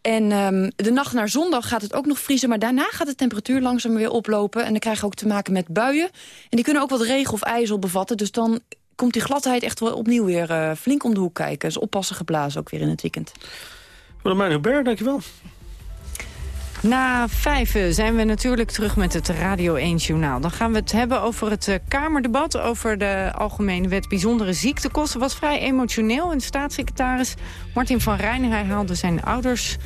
En um, de nacht naar zondag gaat het ook nog vriezen... maar daarna gaat de temperatuur langzaam weer oplopen. En dan krijg je ook te maken met buien. En die kunnen ook wat regen of ijzel bevatten. Dus dan komt die gladheid echt wel opnieuw weer uh, flink om de hoek kijken. Dus oppassen geblazen ook weer in het weekend. Willemijn Hubert, dankjewel. Na vijf zijn we natuurlijk terug met het Radio 1 Journaal. Dan gaan we het hebben over het uh, Kamerdebat... over de Algemene Wet Bijzondere Ziektekosten. was vrij emotioneel. En staatssecretaris Martin van Rijn haalde zijn ouders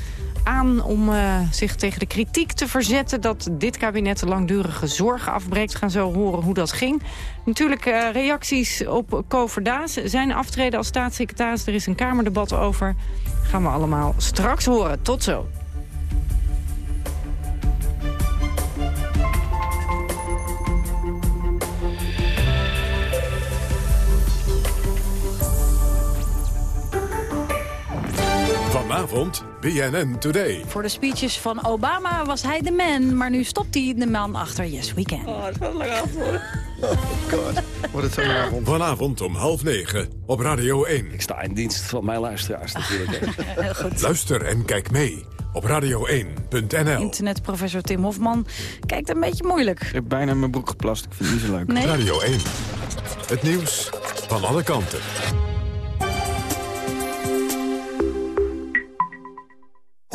aan om uh, zich tegen de kritiek te verzetten... dat dit kabinet de langdurige zorg afbreekt. Gaan zo horen hoe dat ging. Natuurlijk uh, reacties op Co Verdaas. Zijn aftreden als staatssecretaris. Er is een Kamerdebat over. Gaan we allemaal straks horen. Tot zo. Vanavond BNN Today. Voor de speeches van Obama was hij de man, maar nu stopt hij de man achter Yes We Can. Oh, het gaat lang avond. Oh god, wat zo'n avond. Vanavond om half negen op Radio 1. Ik sta in dienst van mijn luisteraars natuurlijk. Heel goed. Luister en kijk mee op radio1.nl. Internetprofessor Tim Hofman kijkt een beetje moeilijk. Ik heb bijna mijn broek geplast, ik vind het niet zo leuk. Nee? Radio 1, het nieuws van alle kanten.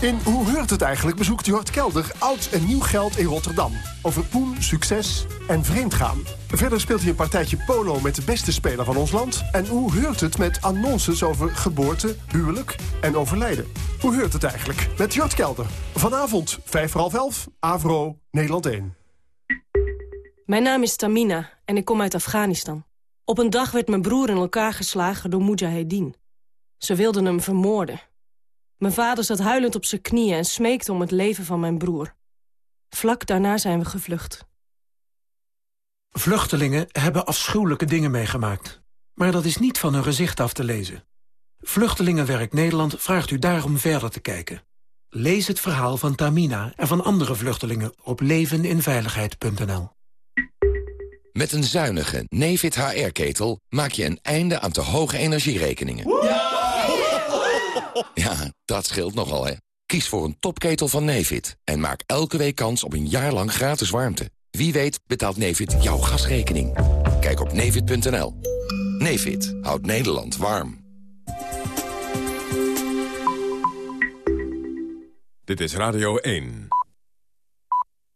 In Hoe heurt het eigenlijk bezoekt Jort Kelder oud en nieuw geld in Rotterdam. Over poen, succes en vreemdgaan. Verder speelt hij een partijtje polo met de beste speler van ons land. En hoe heurt het met annonces over geboorte, huwelijk en overlijden. Hoe heurt het eigenlijk? Met Jort Kelder. Vanavond, vijf voor half elf, Avro, Nederland 1. Mijn naam is Tamina en ik kom uit Afghanistan. Op een dag werd mijn broer in elkaar geslagen door Mujahedin. Ze wilden hem vermoorden. Mijn vader zat huilend op zijn knieën en smeekte om het leven van mijn broer. Vlak daarna zijn we gevlucht. Vluchtelingen hebben afschuwelijke dingen meegemaakt. Maar dat is niet van hun gezicht af te lezen. Vluchtelingenwerk Nederland vraagt u daarom verder te kijken. Lees het verhaal van Tamina en van andere vluchtelingen op leveninveiligheid.nl. Met een zuinige Nefit HR-ketel maak je een einde aan te hoge energierekeningen. Ja, dat scheelt nogal, hè. Kies voor een topketel van Nefit en maak elke week kans op een jaar lang gratis warmte. Wie weet betaalt Nefit jouw gasrekening. Kijk op nefit.nl. Nefit houdt Nederland warm. Dit is Radio 1.